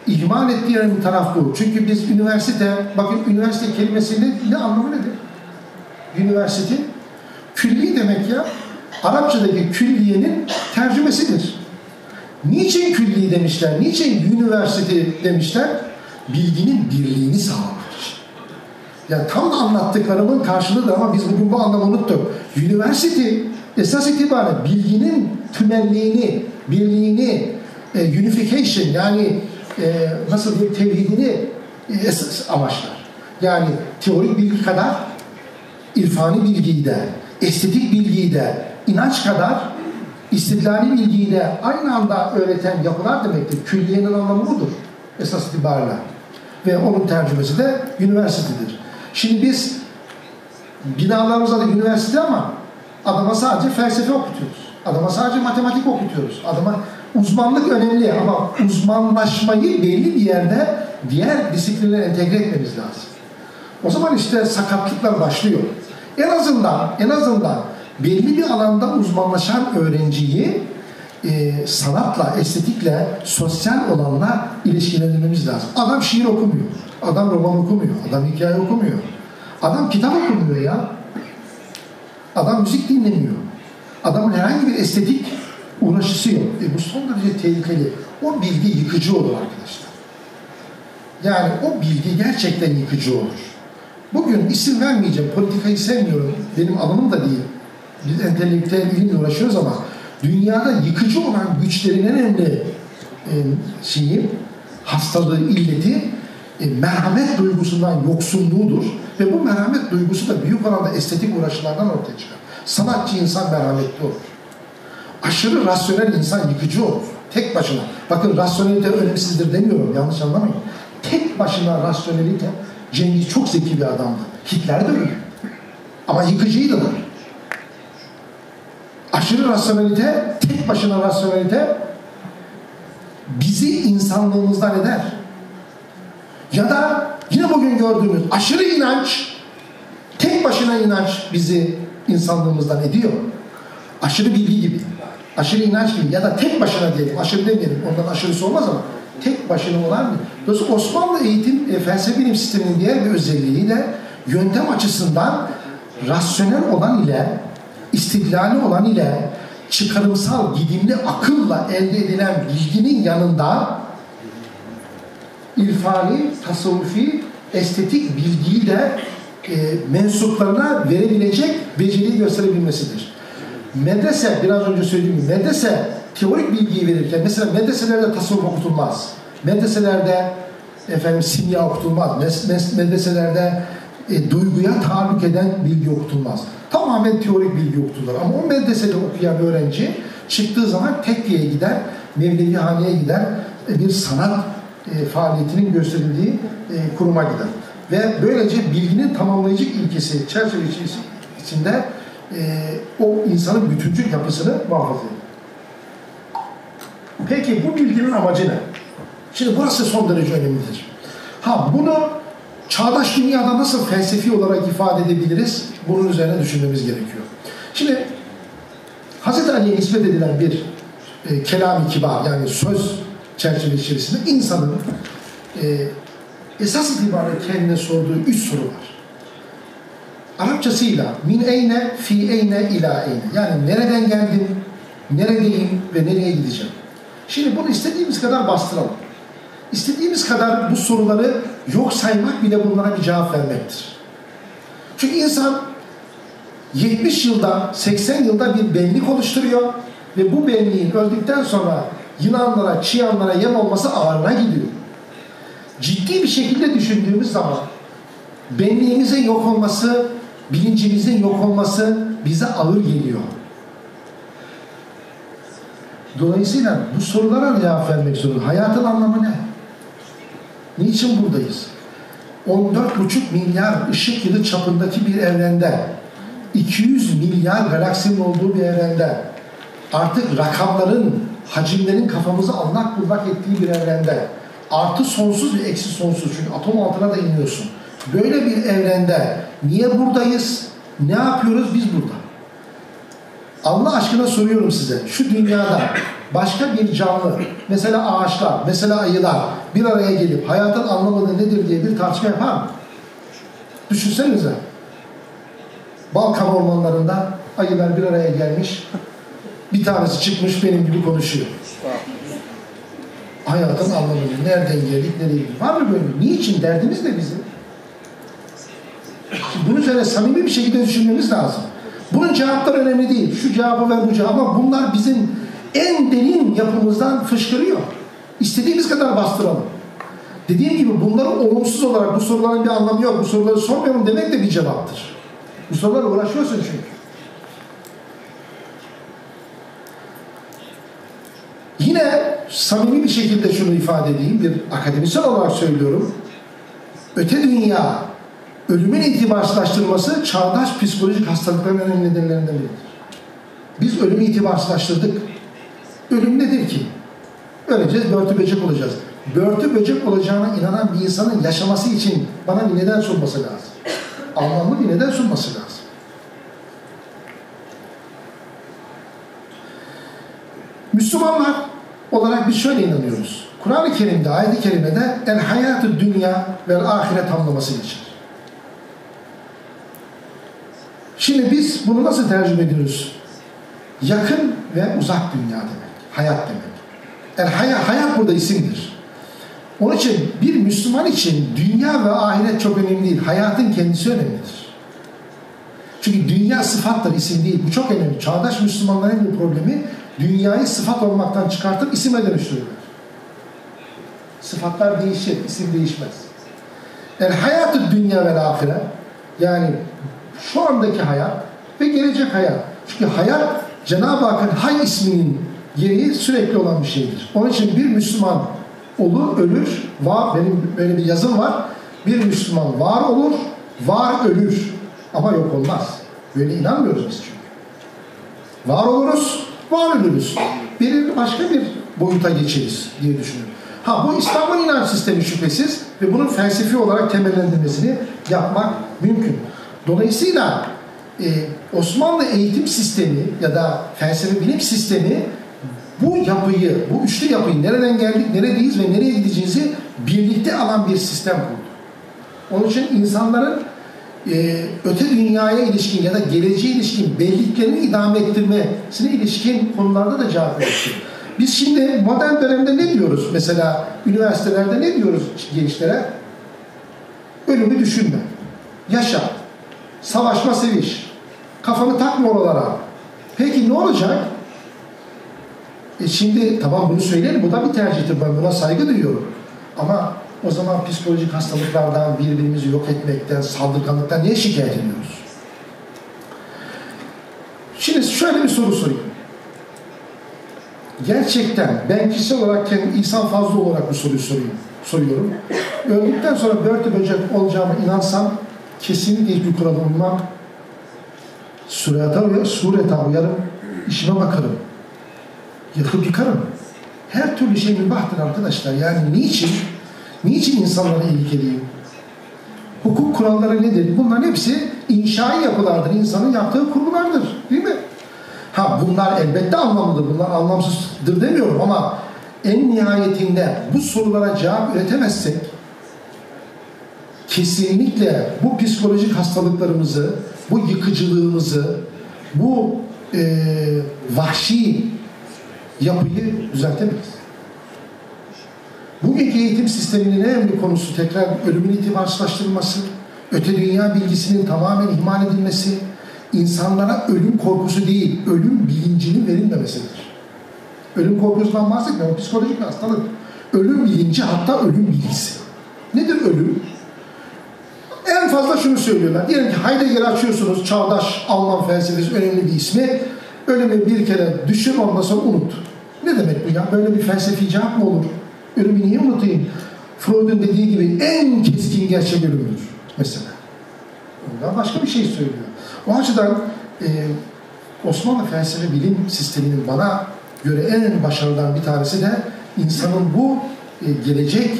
Speaker 1: ihmal ettiği bir taraf bu. Çünkü biz üniversite, bakın üniversite kelimesinin ne anlamı nedir? Üniversite, külli demek ya. Arapçadaki külliyenin tercümesidir. Niçin külli demişler? Niçin üniversite demişler? Bilginin birliğini sağlar. Yani tam anlattıklarımın karşılığıdır ama biz bugün bu anlamı unuttuk. University esas itibariyle bilginin tümelliğini, birliğini, e, unification yani e, nasıl bir tevhidini e, esas amaçlar. Yani teorik bilgi kadar irfani bilgiyi de, estetik bilgiyi de, inanç kadar istidlali bilgiyi de aynı anda öğreten yapılar demektir. Külliyenin anlamı budur esas itibariyle. Ve onun tercümesi de üniversitedir. Şimdi biz binalarımızda da üniversite ama adama sadece felsefe okutuyoruz. Adama sadece matematik okutuyoruz. Adama uzmanlık önemli ama uzmanlaşmayı belli bir yerde diğer disiplinlere entegre etmemiz lazım. O zaman işte sakatlıklar başlıyor. En azından en azından belli bir alanda uzmanlaşan öğrenciyi e, sanatla, estetikle, sosyal olanla ilişkilendirmemiz lazım. Adam şiir okumuyor. Adam roman okumuyor. Adam hikaye okumuyor. Adam kitap okumuyor ya. Adam müzik dinlemiyor. Adamın herhangi bir estetik uğraşısı yok. E bu son derece tehlikeli. O bilgi yıkıcı olur arkadaşlar. Yani o bilgi gerçekten yıkıcı olur. Bugün isim vermeyeceğim, politikayı sevmiyorum. Benim alanım da değil. Biz entelektüel ilimle uğraşıyoruz ama dünyada yıkıcı olan güçlerin en önemli e, şeyi, hastalığı, illeti e, merhamet duygusundan yoksunluğudur. Ve bu merhamet duygusu da büyük oranda estetik uğraşlardan ortaya çıkar. Sanatçı insan merhametli olur. Aşırı rasyonel insan yıkıcı olur. Tek başına. Bakın rasyonelite önemsizdir demiyorum. Yanlış anlamayın. Tek başına rasyonelite Cengiz çok zeki bir adamdı. Hitler de öyle. Ama yıkıcıydı da. Aşırı rasyonelite, tek başına rasyonelite bizi insanlığımızdan eder. Ya da Yine bugün gördüğümüz aşırı inanç, tek başına inanç bizi insanlığımızdan ediyor. Aşırı bilgi gibi, aşırı inanç gibi ya da tek başına diyelim, aşırı demeyelim, ondan aşırısı olmaz ama tek başına olan. Dolayısıyla Osmanlı eğitim e, felsefe bilim sisteminin diğer bir özelliği de yöntem açısından rasyonel olan ile, istidlali olan ile çıkarımsal, gidimli akılla elde edilen bilginin yanında irfani, tasavvufi, estetik bilgiyi de e, mensuplarına verebilecek beceriyi gösterebilmesidir. Medrese, biraz önce söylediğim gibi, medrese teorik bilgiyi verirken, mesela medreselerde tasavvuf okutulmaz. Medreselerde efendim simya okutulmaz. Mes, mes, medreselerde e, duyguya tahallük eden bilgi okutulmaz. Tamamen teorik bilgi okutulur. Ama o medresede okuyan öğrenci çıktığı zaman tekliğe gider, Mevlevihaneye gider, e, bir sanat e, faaliyetinin gösterildiği e, kuruma gider. Ve böylece bilginin tamamlayıcı ilkesi çerçevesi içinde e, o insanın bütüncül yapısını muhafaza. Peki bu bilginin amacı ne? Şimdi burası son derece önemlidir. Ha bunu çağdaş dünyada nasıl felsefi olarak ifade edebiliriz? Bunun üzerine düşünmemiz gerekiyor. Şimdi Hz. Ali'ye nispet edilen bir e, kelam-ı kibar yani söz çerçeve içerisinde insanın e, esas itibariyle kendine sorduğu üç soru var. Arapçasıyla min eyne fi eyne ila eyne yani nereden geldim, neredeyim ve nereye gideceğim. Şimdi bunu istediğimiz kadar bastıralım. İstediğimiz kadar bu soruları yok saymak bile bunlara bir cevap vermektir. Çünkü insan 70 yılda, 80 yılda bir benlik oluşturuyor ve bu benliğin öldükten sonra yılanlara, çiyanlara yem olması ağırına gidiyor. Ciddi bir şekilde düşündüğümüz zaman benliğimizin yok olması, bilincimizin yok olması bize ağır geliyor. Dolayısıyla bu sorulara cevap vermek zorunda. Hayatın anlamı ne? Niçin buradayız? 14,5 milyar ışık yılı çapındaki bir evrende 200 milyar galaksinin olduğu bir evrende artık rakamların, hacimlerin kafamızı allak bullak ettiği bir evrende artı sonsuz ve eksi sonsuz çünkü atom altına da iniyorsun. Böyle bir evrende niye buradayız? Ne yapıyoruz biz burada? Allah aşkına soruyorum size. Şu dünyada başka bir canlı, mesela ağaçlar, mesela ayılar bir araya gelip hayatın anlamı nedir diye bir tartışma yapar mı? Düşünsenize. Balkan ormanlarında ayılar bir araya gelmiş. Bir tanesi çıkmış benim gibi konuşuyor. Hayatın anlamını, nereden geldik, nereye gidiyoruz? Var mı böyle? Niçin? Derdimiz de bizim. Bunun üzerine samimi bir şekilde düşünmemiz lazım. Bunun cevapları önemli değil. Şu cevabı ver bu cevabı bunlar bizim en derin yapımızdan fışkırıyor. İstediğimiz kadar bastıralım. Dediğim gibi bunları olumsuz olarak bu soruların bir anlamı yok. Bu soruları sormuyorum demek de bir cevaptır. Bu sorularla uğraşıyorsun çünkü. Yine samimi bir şekilde şunu ifade edeyim, bir akademisyen olarak söylüyorum. Öte dünya, ölümün itibarsızlaştırılması çağdaş psikolojik hastalıkların önemli nedenlerinden biridir. Biz ölümü itibarsızlaştırdık. Ölüm nedir ki? Öleceğiz, börtü böcek olacağız. Börtü böcek olacağına inanan bir insanın yaşaması için bana bir neden sunması lazım. Anlamlı bir neden sunması lazım. Müslümanlar olarak biz şöyle inanıyoruz. Kur'an-ı Kerim'de, ayet-i kerimede el hayatı dünya ve ahiret anlaması geçer. Şimdi biz bunu nasıl tercüme ediyoruz? Yakın ve uzak dünya demek. Hayat demek. El hayat, hayat burada isimdir. Onun için bir Müslüman için dünya ve ahiret çok önemli değil. Hayatın kendisi önemlidir. Çünkü dünya sıfattır, isim değil. Bu çok önemli. Çağdaş Müslümanların bir problemi dünyayı sıfat olmaktan çıkartıp isime dönüştürürler. Sıfatlar değişir, isim değişmez. El hayatı dünya ve ahiret yani şu andaki hayat ve gelecek hayat. Çünkü hayat Cenab-ı Hakk'ın hay isminin gereği sürekli olan bir şeydir. Onun için bir Müslüman olur, ölür. Var, benim böyle bir yazım var. Bir Müslüman var olur, var ölür. Ama yok olmaz. Böyle inanmıyoruz biz çünkü. Var oluruz, var ölürüz. Bir başka bir boyuta geçeriz diye düşünüyorum. Ha bu İslam'ın inanç sistemi şüphesiz ve bunun felsefi olarak temellendirmesini yapmak mümkün. Dolayısıyla e, Osmanlı eğitim sistemi ya da felsefe bilim sistemi bu yapıyı, bu üçlü yapıyı nereden geldik, neredeyiz ve nereye gideceğimizi birlikte alan bir sistem kurdu. Onun için insanların e, öte dünyaya ilişkin ya da geleceğe ilişkin belliklerini idame ettirmesine ilişkin konularda da cevap verdik. Biz şimdi modern dönemde ne diyoruz? Mesela üniversitelerde ne diyoruz gençlere? Ölümü düşünme. Yaşa. Savaşma seviş. Kafanı takma oralara. Peki ne olacak? E şimdi tamam bunu söyleyelim. Bu da bir tercihtir. Ben buna saygı duyuyorum. Ama o zaman psikolojik hastalıklardan, birbirimizi yok etmekten, saldırganlıktan niye şikayet ediyoruz? Şimdi şöyle bir soru sorayım. Gerçekten ben kişisel olarak kendi insan fazla olarak bu soruyu soruyorum. soruyorum. Öldükten sonra börtü böcek olacağıma inansam kesinlikle hiçbir kurala uymam. Sureta, sureta uyarım, işime bakarım. Yakıp yıkarım. Her türlü şey mübahtır arkadaşlar. Yani niçin? Niçin insanlara iyilik? Hukuk kuralları nedir? Bunların hepsi inşai yapılardır. İnsanın yaptığı kurgulardır. Değil mi? Ha bunlar elbette anlamlıdır. Bunlar anlamsızdır demiyorum ama en nihayetinde bu sorulara cevap üretemezsek kesinlikle bu psikolojik hastalıklarımızı, bu yıkıcılığımızı, bu e, vahşi yapıyı düzeltemeyiz. Bugünkü eğitim sisteminin en önemli konusu tekrar ölümün itibarsızlaştırılması, öte dünya bilgisinin tamamen ihmal edilmesi, insanlara ölüm korkusu değil, ölüm bilincinin verilmemesidir. Ölüm korkusundan bahsetmiyorum, psikolojik bir hastalık. Ölüm bilinci hatta ölüm bilgisi. Nedir ölüm? En fazla şunu söylüyorlar. Diyelim ki Heidegger'i açıyorsunuz, çağdaş Alman felsefesi önemli bir ismi. Ölümü bir kere düşün, ondan sonra unut. Ne demek bu ya? Böyle bir felsefi cevap mı olur? Ölümü niye unutayım? Freud'un dediği gibi en keskin gerçek ölümdür mesela. Ondan başka bir şey söylüyor. O açıdan e, Osmanlı felsefe bilim sisteminin bana göre en başarılan bir tanesi de insanın bu e, gelecek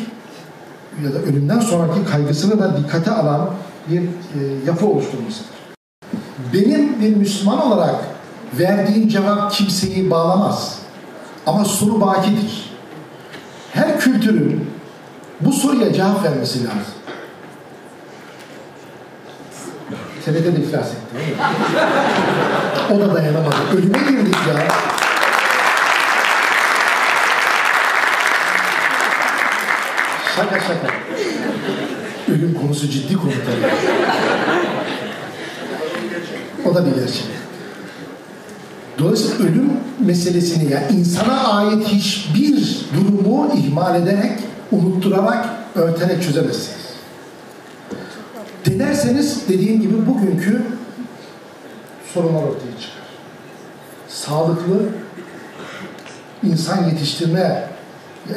Speaker 1: ya da ölümden sonraki kaygısını da dikkate alan bir e, yapı oluşturmasıdır. Benim bir Müslüman olarak verdiğim cevap kimseyi bağlamaz. Ama soru bakidir. Her kültürün bu soruya cevap vermesi lazım. Senede de iflas etti. o da dayanamadı. Ölüme girdik ya. Şaka şaka. Ölüm konusu ciddi konu tabii. O da bir gerçek. Dolayısıyla ölüm meselesini yani insana ait hiçbir durumu ihmal ederek, unutturarak, örterek çözemezsiniz. Denerseniz dediğim gibi bugünkü sorunlar ortaya çıkar. Sağlıklı insan yetiştirme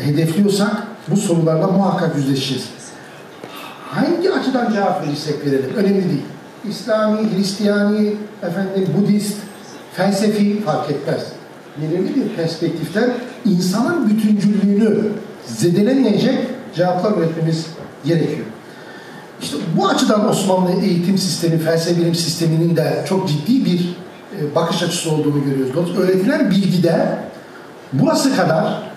Speaker 1: hedefliyorsak bu sorularla muhakkak yüzleşeceğiz. Hangi açıdan cevap verirsek verelim önemli değil. İslami, Hristiyani, efendim Budist, felsefi fark etmez. Belirli bir perspektiften insanın bütüncüllüğünü zedelemeyecek cevaplar üretmemiz gerekiyor. İşte bu açıdan Osmanlı eğitim sistemi, felsefe bilim sisteminin de çok ciddi bir e, bakış açısı olduğunu görüyoruz. Öğretilen bilgide burası kadar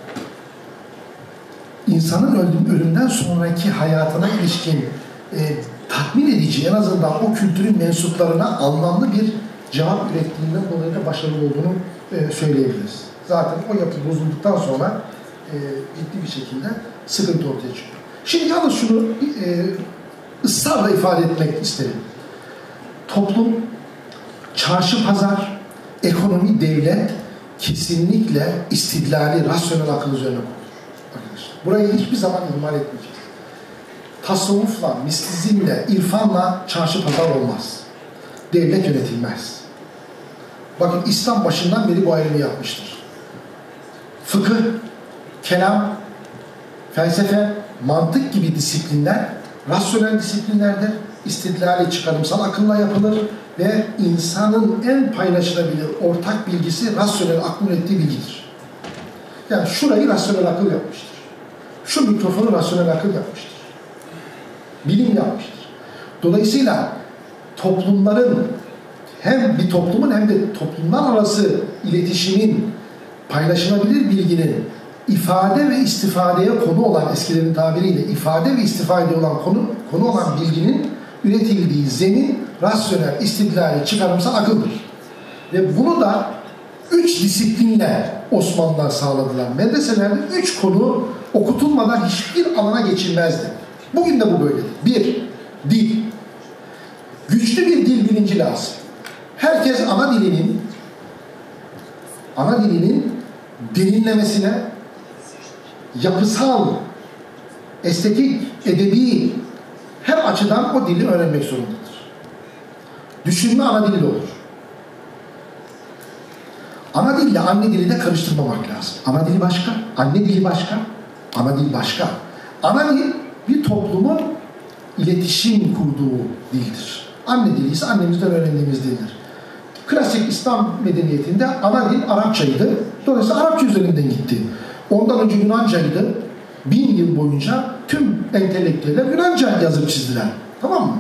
Speaker 1: insanın ölüm, ölümden sonraki hayatına ilişkin e, tatmin edici en azından o kültürün mensuplarına anlamlı bir cevap ürettiğinden dolayı da başarılı olduğunu e, söyleyebiliriz. Zaten o yapı bozulduktan sonra e, ciddi bir şekilde sıkıntı ortaya çıkıyor. Şimdi yalnız şunu e, ısrarla ifade etmek isterim. Toplum, çarşı pazar, ekonomi, devlet kesinlikle istidlali, rasyonel akıl üzerine kurulur. Burayı hiçbir zaman ihmal etmeyeceğiz. Tasavvufla, mistizmle, irfanla çarşı pazar olmaz. Devlet yönetilmez. Bakın İslam başından beri bu ayrımı yapmıştır. Fıkıh, kelam, felsefe, mantık gibi disiplinler rasyonel disiplinlerdir. İstidlali çıkarımsal akılla yapılır ve insanın en paylaşılabilir ortak bilgisi rasyonel aklın ettiği bilgidir. Yani şurayı rasyonel akıl yapmıştır. Şu mikrofonu rasyonel akıl yapmıştır. Bilim yapmıştır. Dolayısıyla toplumların hem bir toplumun hem de toplumlar arası iletişimin, paylaşılabilir bilginin ifade ve istifadeye konu olan eskilerin tabiriyle ifade ve istifade olan konu konu olan bilginin üretildiği zemin rasyonel, istidlali, çıkarımsal akıldır. Ve bunu da üç disiplinle Osmanlılar sağladılar. Medreselerde üç konu okutulmadan hiçbir alana geçilmezdi. Bugün de bu böyledir. Bir, dil. Güçlü bir dil bilinci lazım. Herkes ana dilinin ana dilinin derinlemesine yapısal, estetik, edebi her açıdan o dili öğrenmek zorundadır. Düşünme ana dili olur. Ana dille anne dili de karıştırmamak lazım. Ana dili başka, anne dili başka, ana dil başka. Ana dil bir toplumun iletişim kurduğu dildir. Anne dili ise annemizden öğrendiğimiz dildir. Klasik İslam medeniyetinde ana dil Arapçaydı. Dolayısıyla Arapça üzerinden gitti. Ondan önce Yunancaydı. Bin yıl boyunca tüm entelektüeller Yunanca yazıp çizdiler. Tamam mı?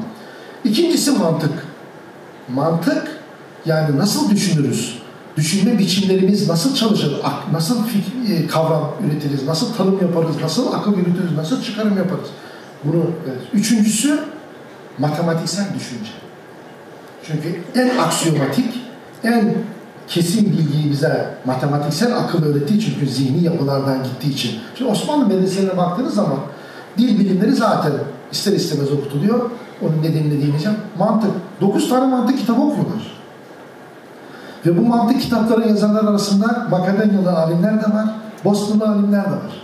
Speaker 1: İkincisi mantık. Mantık yani nasıl düşünürüz? Düşünme biçimlerimiz nasıl çalışır? Nasıl fikir, kavram üretiriz? Nasıl tanım yaparız? Nasıl akıl yürütürüz? Nasıl çıkarım yaparız? Bunu. Üçüncüsü matematiksel düşünce. Çünkü en aksiyomatik, en kesin bilgiyi bize matematiksel akıl öğrettiği çünkü zihni yapılardan gittiği için. Şimdi Osmanlı medreselerine baktığınız zaman dil bilimleri zaten ister istemez okutuluyor. Onun nedenini diyeceğim. Mantık. Dokuz tane mantık kitabı okuyorlar. Ve bu mantık kitapları yazanlar arasında Makedonyalı alimler de var, Bosnalı alimler de var.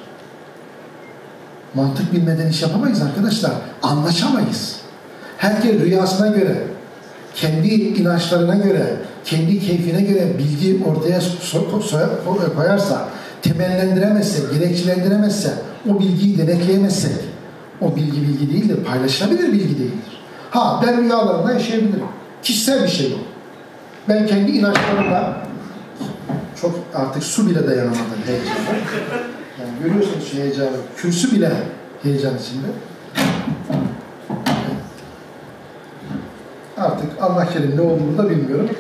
Speaker 1: Mantık bilmeden iş yapamayız arkadaşlar. Anlaşamayız. Herkes rüyasına göre, kendi inançlarına göre, kendi keyfine göre bilgi ortaya koyarsa, temellendiremezse, gerekçelendiremezse, o bilgiyi denetleyemezsek, o bilgi bilgi değildir, paylaşılabilir bilgi değildir. Ha ben rüyalarımda yaşayabilirim. Kişisel bir şey bu. Ben kendi inançlarımla çok artık su bile dayanamadım heyecana. Yani görüyorsunuz şu heyecanı. Kürsü bile heyecan içinde. Artık Allah kerim ne olduğunu da bilmiyorum.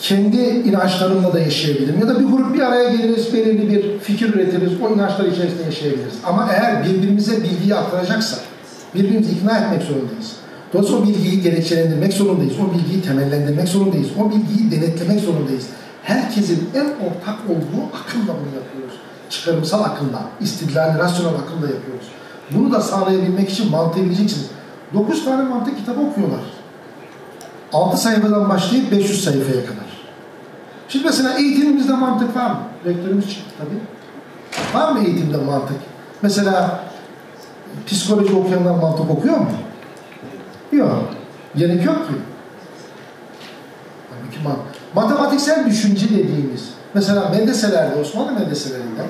Speaker 1: Kendi inançlarımla da yaşayabilirim. Ya da bir grup bir araya geliriz, belirli bir fikir üretiriz, o inançlar içerisinde yaşayabiliriz. Ama eğer birbirimize bilgiyi aktaracaksak, birbirimizi ikna etmek zorundayız. Dolayısıyla o bilgiyi gerekçelendirmek zorundayız. O bilgiyi temellendirmek zorundayız. O bilgiyi denetlemek zorundayız. Herkesin en ortak olduğu akılla bunu yapıyoruz. Çıkarımsal akılla, istidlal, rasyonel akılla yapıyoruz. Bunu da sağlayabilmek için mantığı bileceksiniz. 9 tane mantık kitabı okuyorlar. 6 sayfadan başlayıp 500 sayfaya kadar. Şimdi mesela eğitimimizde mantık var mı? Rektörümüz çıktı tabii. Var mı eğitimde mantık? Mesela psikoloji okuyanlar mantık okuyor mu? Yok. Gerek yok ki. Halbuki matematiksel düşünce dediğimiz, mesela medreselerde, Osmanlı medreselerinde,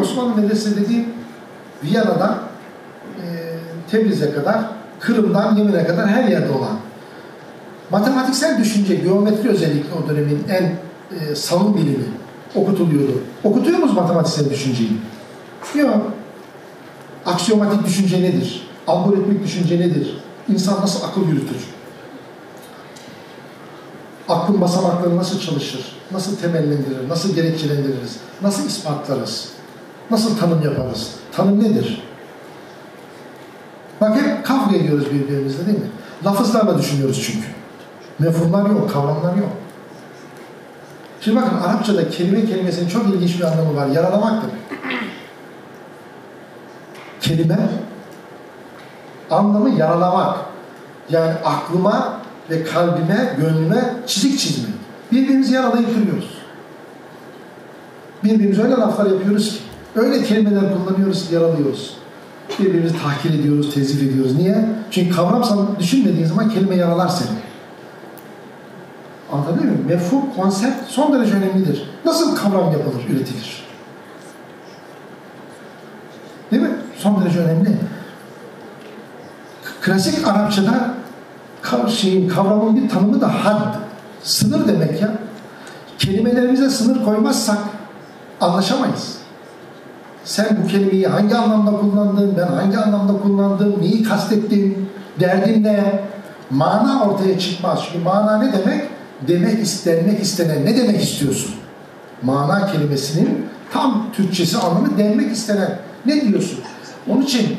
Speaker 1: Osmanlı medrese dediğim Viyana'dan e, Tebriz'e kadar, Kırım'dan Yemen'e kadar her yerde olan matematiksel düşünce, geometri özellikle o dönemin en e, salın bilimi okutuluyordu. Okutuyor muyuz matematiksel düşünceyi? Yok. Aksiyomatik düşünce nedir? Algoritmik düşünce nedir? İnsan nasıl akıl yürütür? Aklın basamakları nasıl çalışır? Nasıl temellendirir? Nasıl gerekçelendiririz? Nasıl ispatlarız? Nasıl tanım yaparız? Tanım nedir? Bak hep kavga ediyoruz birbirimizle değil mi? Lafızlarla düşünüyoruz çünkü. Mefhumlar yok, kavramlar yok. Şimdi bakın Arapçada kelime kelimesinin çok ilginç bir anlamı var. Yaralamak demek. Kelime anlamı yaralamak. Yani aklıma ve kalbime, gönlüme çizik çizmek. Birbirimizi yaralayıp duruyoruz. Birbirimize öyle laflar yapıyoruz ki, öyle kelimeler kullanıyoruz ki yaralıyoruz. Birbirimizi tahkir ediyoruz, tezif ediyoruz. Niye? Çünkü kavramsal düşünmediğin zaman kelime yaralar seni. Anladın mı? Mefhum, konsept son derece önemlidir. Nasıl kavram yapılır, üretilir? Değil mi? Son derece önemli. Klasik Arapçada şeyin, kavramın bir tanımı da had. Sınır demek ya. Kelimelerimize sınır koymazsak anlaşamayız. Sen bu kelimeyi hangi anlamda kullandın, ben hangi anlamda kullandım, neyi kastettim, derdin ne? Mana ortaya çıkmaz. Çünkü mana ne demek? Demek istenmek istenen. Ne demek istiyorsun? Mana kelimesinin tam Türkçesi anlamı denmek istenen. Ne diyorsun? Onun için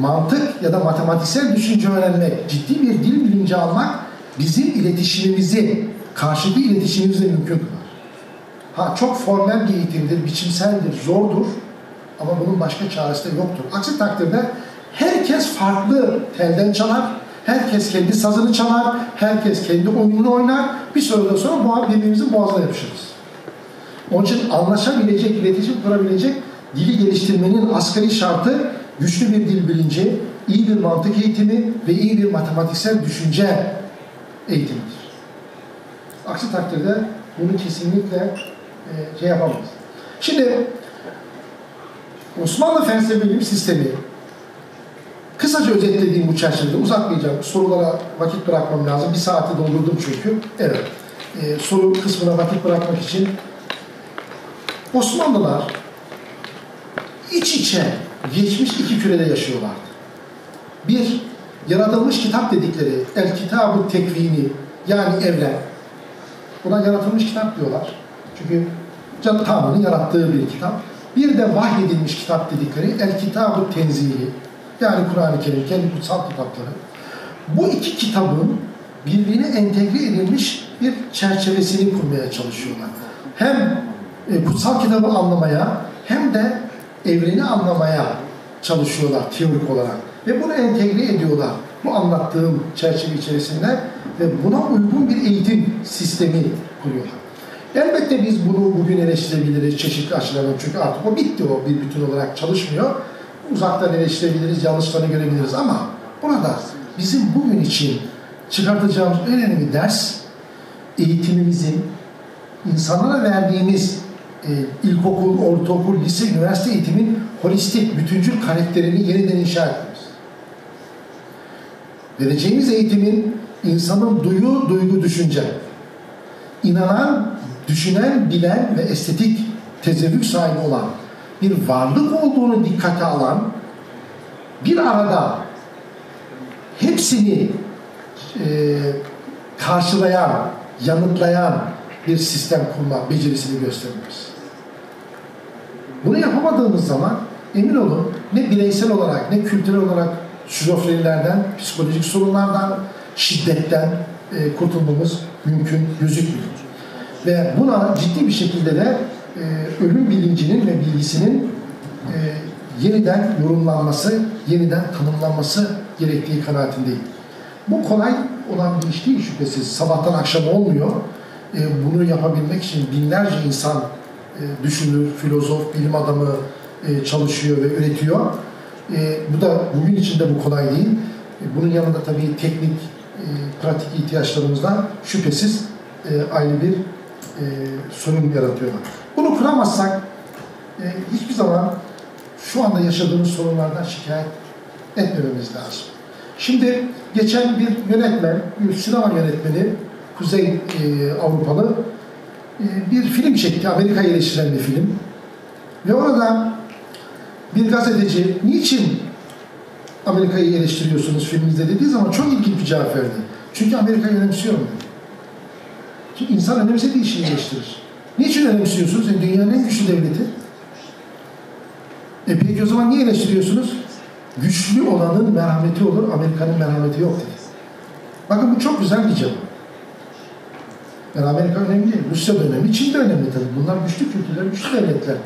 Speaker 1: mantık ya da matematiksel düşünce öğrenmek, ciddi bir dil bilinci almak bizim iletişimimizi, karşılıklı iletişimimizi mümkün kılar. Ha çok formel bir eğitimdir, biçimseldir, zordur ama bunun başka çaresi de yoktur. Aksi takdirde herkes farklı telden çalar, herkes kendi sazını çalar, herkes kendi oyununu oynar. Bir süreden sonra bu birbirimizin boğazına yapışırız. Onun için anlaşabilecek, iletişim kurabilecek dili geliştirmenin asgari şartı güçlü bir dil bilinci, iyi bir mantık eğitimi ve iyi bir matematiksel düşünce eğitimidir. Aksi takdirde bunu kesinlikle e, şey yapamayız. Şimdi Osmanlı felsefe bilim sistemi kısaca özetlediğim bu çerçevede uzatmayacağım. Sorulara vakit bırakmam lazım. Bir saati doldurdum çünkü. Evet. E, soru kısmına vakit bırakmak için Osmanlılar iç içe geçmiş iki kürede yaşıyorlardı. Bir, yaratılmış kitap dedikleri el kitabı tekvini yani evren. Buna yaratılmış kitap diyorlar. Çünkü Can Tanrı'nın yarattığı bir kitap. Bir de vahyedilmiş kitap dedikleri el kitabı tenzili yani Kur'an-ı Kerim kendi kutsal kitapları. Bu iki kitabın birbirine entegre edilmiş bir çerçevesini kurmaya çalışıyorlar. Hem e, kutsal kitabı anlamaya hem de evreni anlamaya çalışıyorlar teorik olarak. Ve bunu entegre ediyorlar bu anlattığım çerçeve içerisinde ve buna uygun bir eğitim sistemi kuruyorlar. Elbette biz bunu bugün eleştirebiliriz çeşitli açılardan çünkü artık o bitti o bir bütün olarak çalışmıyor. Uzaktan eleştirebiliriz, yanlışlarını görebiliriz ama burada bizim bugün için çıkartacağımız en önemli ders eğitimimizin insanlara verdiğimiz e, ilkokul, ortaokul, lise, üniversite eğitimin holistik, bütüncül karakterini yeniden inşa etmemiz. Vereceğimiz eğitimin insanın duyu, duygu, düşünce, inanan, düşünen, bilen ve estetik tezevvük sahibi olan bir varlık olduğunu dikkate alan, bir arada hepsini e, karşılayan, yanıtlayan bir sistem kurma becerisini göstermemiz. Bunu yapamadığımız zaman emin olun ne bireysel olarak ne kültürel olarak şizofrenilerden, psikolojik sorunlardan, şiddetten e, kurtulmamız mümkün gözükmüyor. Ve buna ciddi bir şekilde de e, ölüm bilincinin ve bilgisinin e, yeniden yorumlanması, yeniden tanımlanması gerektiği kanaatindeyim. Bu kolay olan bir iş değil şüphesiz. Sabahtan akşam olmuyor. E, bunu yapabilmek için binlerce insan e, düşünür, filozof, bilim adamı e, çalışıyor ve üretiyor. Bu da bugün için de bu kolay değil. Bunun yanında tabii teknik, pratik ihtiyaçlarımızda şüphesiz ayrı bir sorun yaratıyorlar. Bunu kuramazsak hiçbir zaman şu anda yaşadığımız sorunlardan şikayet etmememiz lazım. Şimdi geçen bir yönetmen, bir sinema yönetmeni, Kuzey e, Avrupalı e, bir film çekti, Amerika'yı eleştiren bir film. Ve orada bir gazeteci, niçin Amerika'yı eleştiriyorsunuz filminizde dediği zaman çok ilginç bir cevap verdi. Çünkü Amerika'yı önemsiyorum dedi. Çünkü insan önemsediği işi eleştirir. Niçin önemsiyorsunuz? Yani dünyanın en güçlü devleti. E peki o zaman niye eleştiriyorsunuz? Güçlü olanın merhameti olur, Amerika'nın merhameti yok dedi. Bakın bu çok güzel bir cevap. Yani Amerika önemli değil, Rusya da önemli, Çin de önemli tabii. Bunlar güçlü kültürler, güçlü devletler.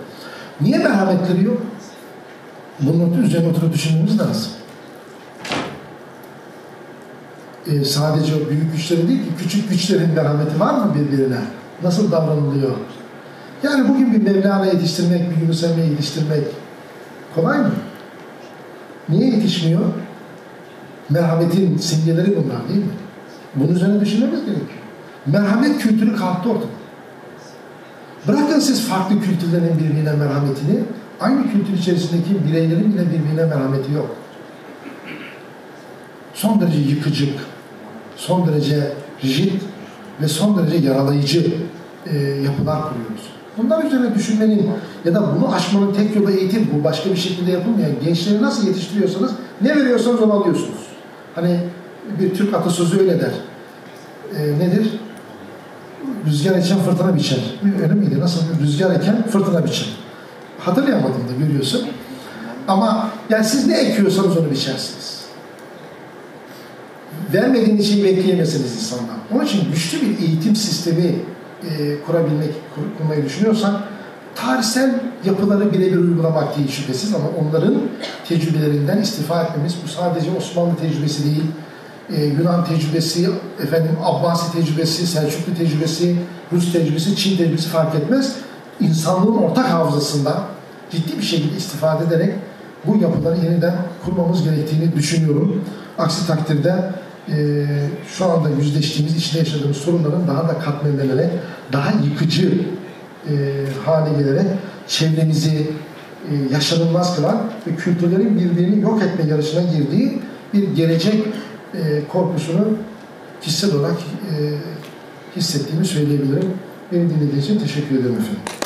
Speaker 1: Niye merhametleri yok? Bunun üzerine oturup düşünmemiz lazım. Ee, sadece o büyük güçlerin değil ki, küçük güçlerin merhameti var mı birbirine? Nasıl davranılıyor? Yani bugün bir Mevlana yetiştirmek, bir Yunus Emre yetiştirmek kolay mı? Niye yetişmiyor? Merhametin simgeleri bunlar değil mi? Bunun üzerine düşünmemiz gerekiyor. Merhamet kültürü kalktı ortada. Bırakın siz farklı kültürlerin birbirine merhametini, aynı kültür içerisindeki bireylerin bile birbirine merhameti yok. Son derece yıkıcı, son derece rigid ve son derece yaralayıcı e, yapılar kuruyoruz. Bunlar üzerine düşünmenin ya da bunu aşmanın tek yolu eğitim. Bu başka bir şekilde yapılmıyor. Yani gençleri nasıl yetiştiriyorsanız ne veriyorsanız onu alıyorsunuz. Hani bir Türk atasözü öyle der. Ee, nedir? Rüzgar eken fırtına biçer. Öyle miydi? Nasıl? Rüzgar eken fırtına biçer. Hatırlayamadım da görüyorsun. Ama yani siz ne ekiyorsanız onu biçersiniz. Vermediğiniz şeyi bekleyemezsiniz insandan. Onun için güçlü bir eğitim sistemi e, kurabilmek, kur, kurmayı düşünüyorsan tarihsel yapıları birebir uygulamak değil şüphesiz ama onların tecrübelerinden istifa etmemiz bu sadece Osmanlı tecrübesi değil, e, Yunan tecrübesi, efendim Abbasi tecrübesi, Selçuklu tecrübesi, Rus tecrübesi, Çin tecrübesi fark etmez. İnsanlığın ortak hafızasından ciddi bir şekilde istifade ederek bu yapıları yeniden kurmamız gerektiğini düşünüyorum. Aksi takdirde e, şu anda yüzleştiğimiz, içinde yaşadığımız sorunların daha da katmerlenerek, daha yıkıcı e, hale gelerek çevremizi e, yaşanılmaz kılan ve kültürlerin birbirini yok etme yarışına girdiği bir gelecek e, korkusunu kişisel olarak e, hissettiğimi söyleyebilirim. Beni dinlediğiniz için teşekkür ederim efendim.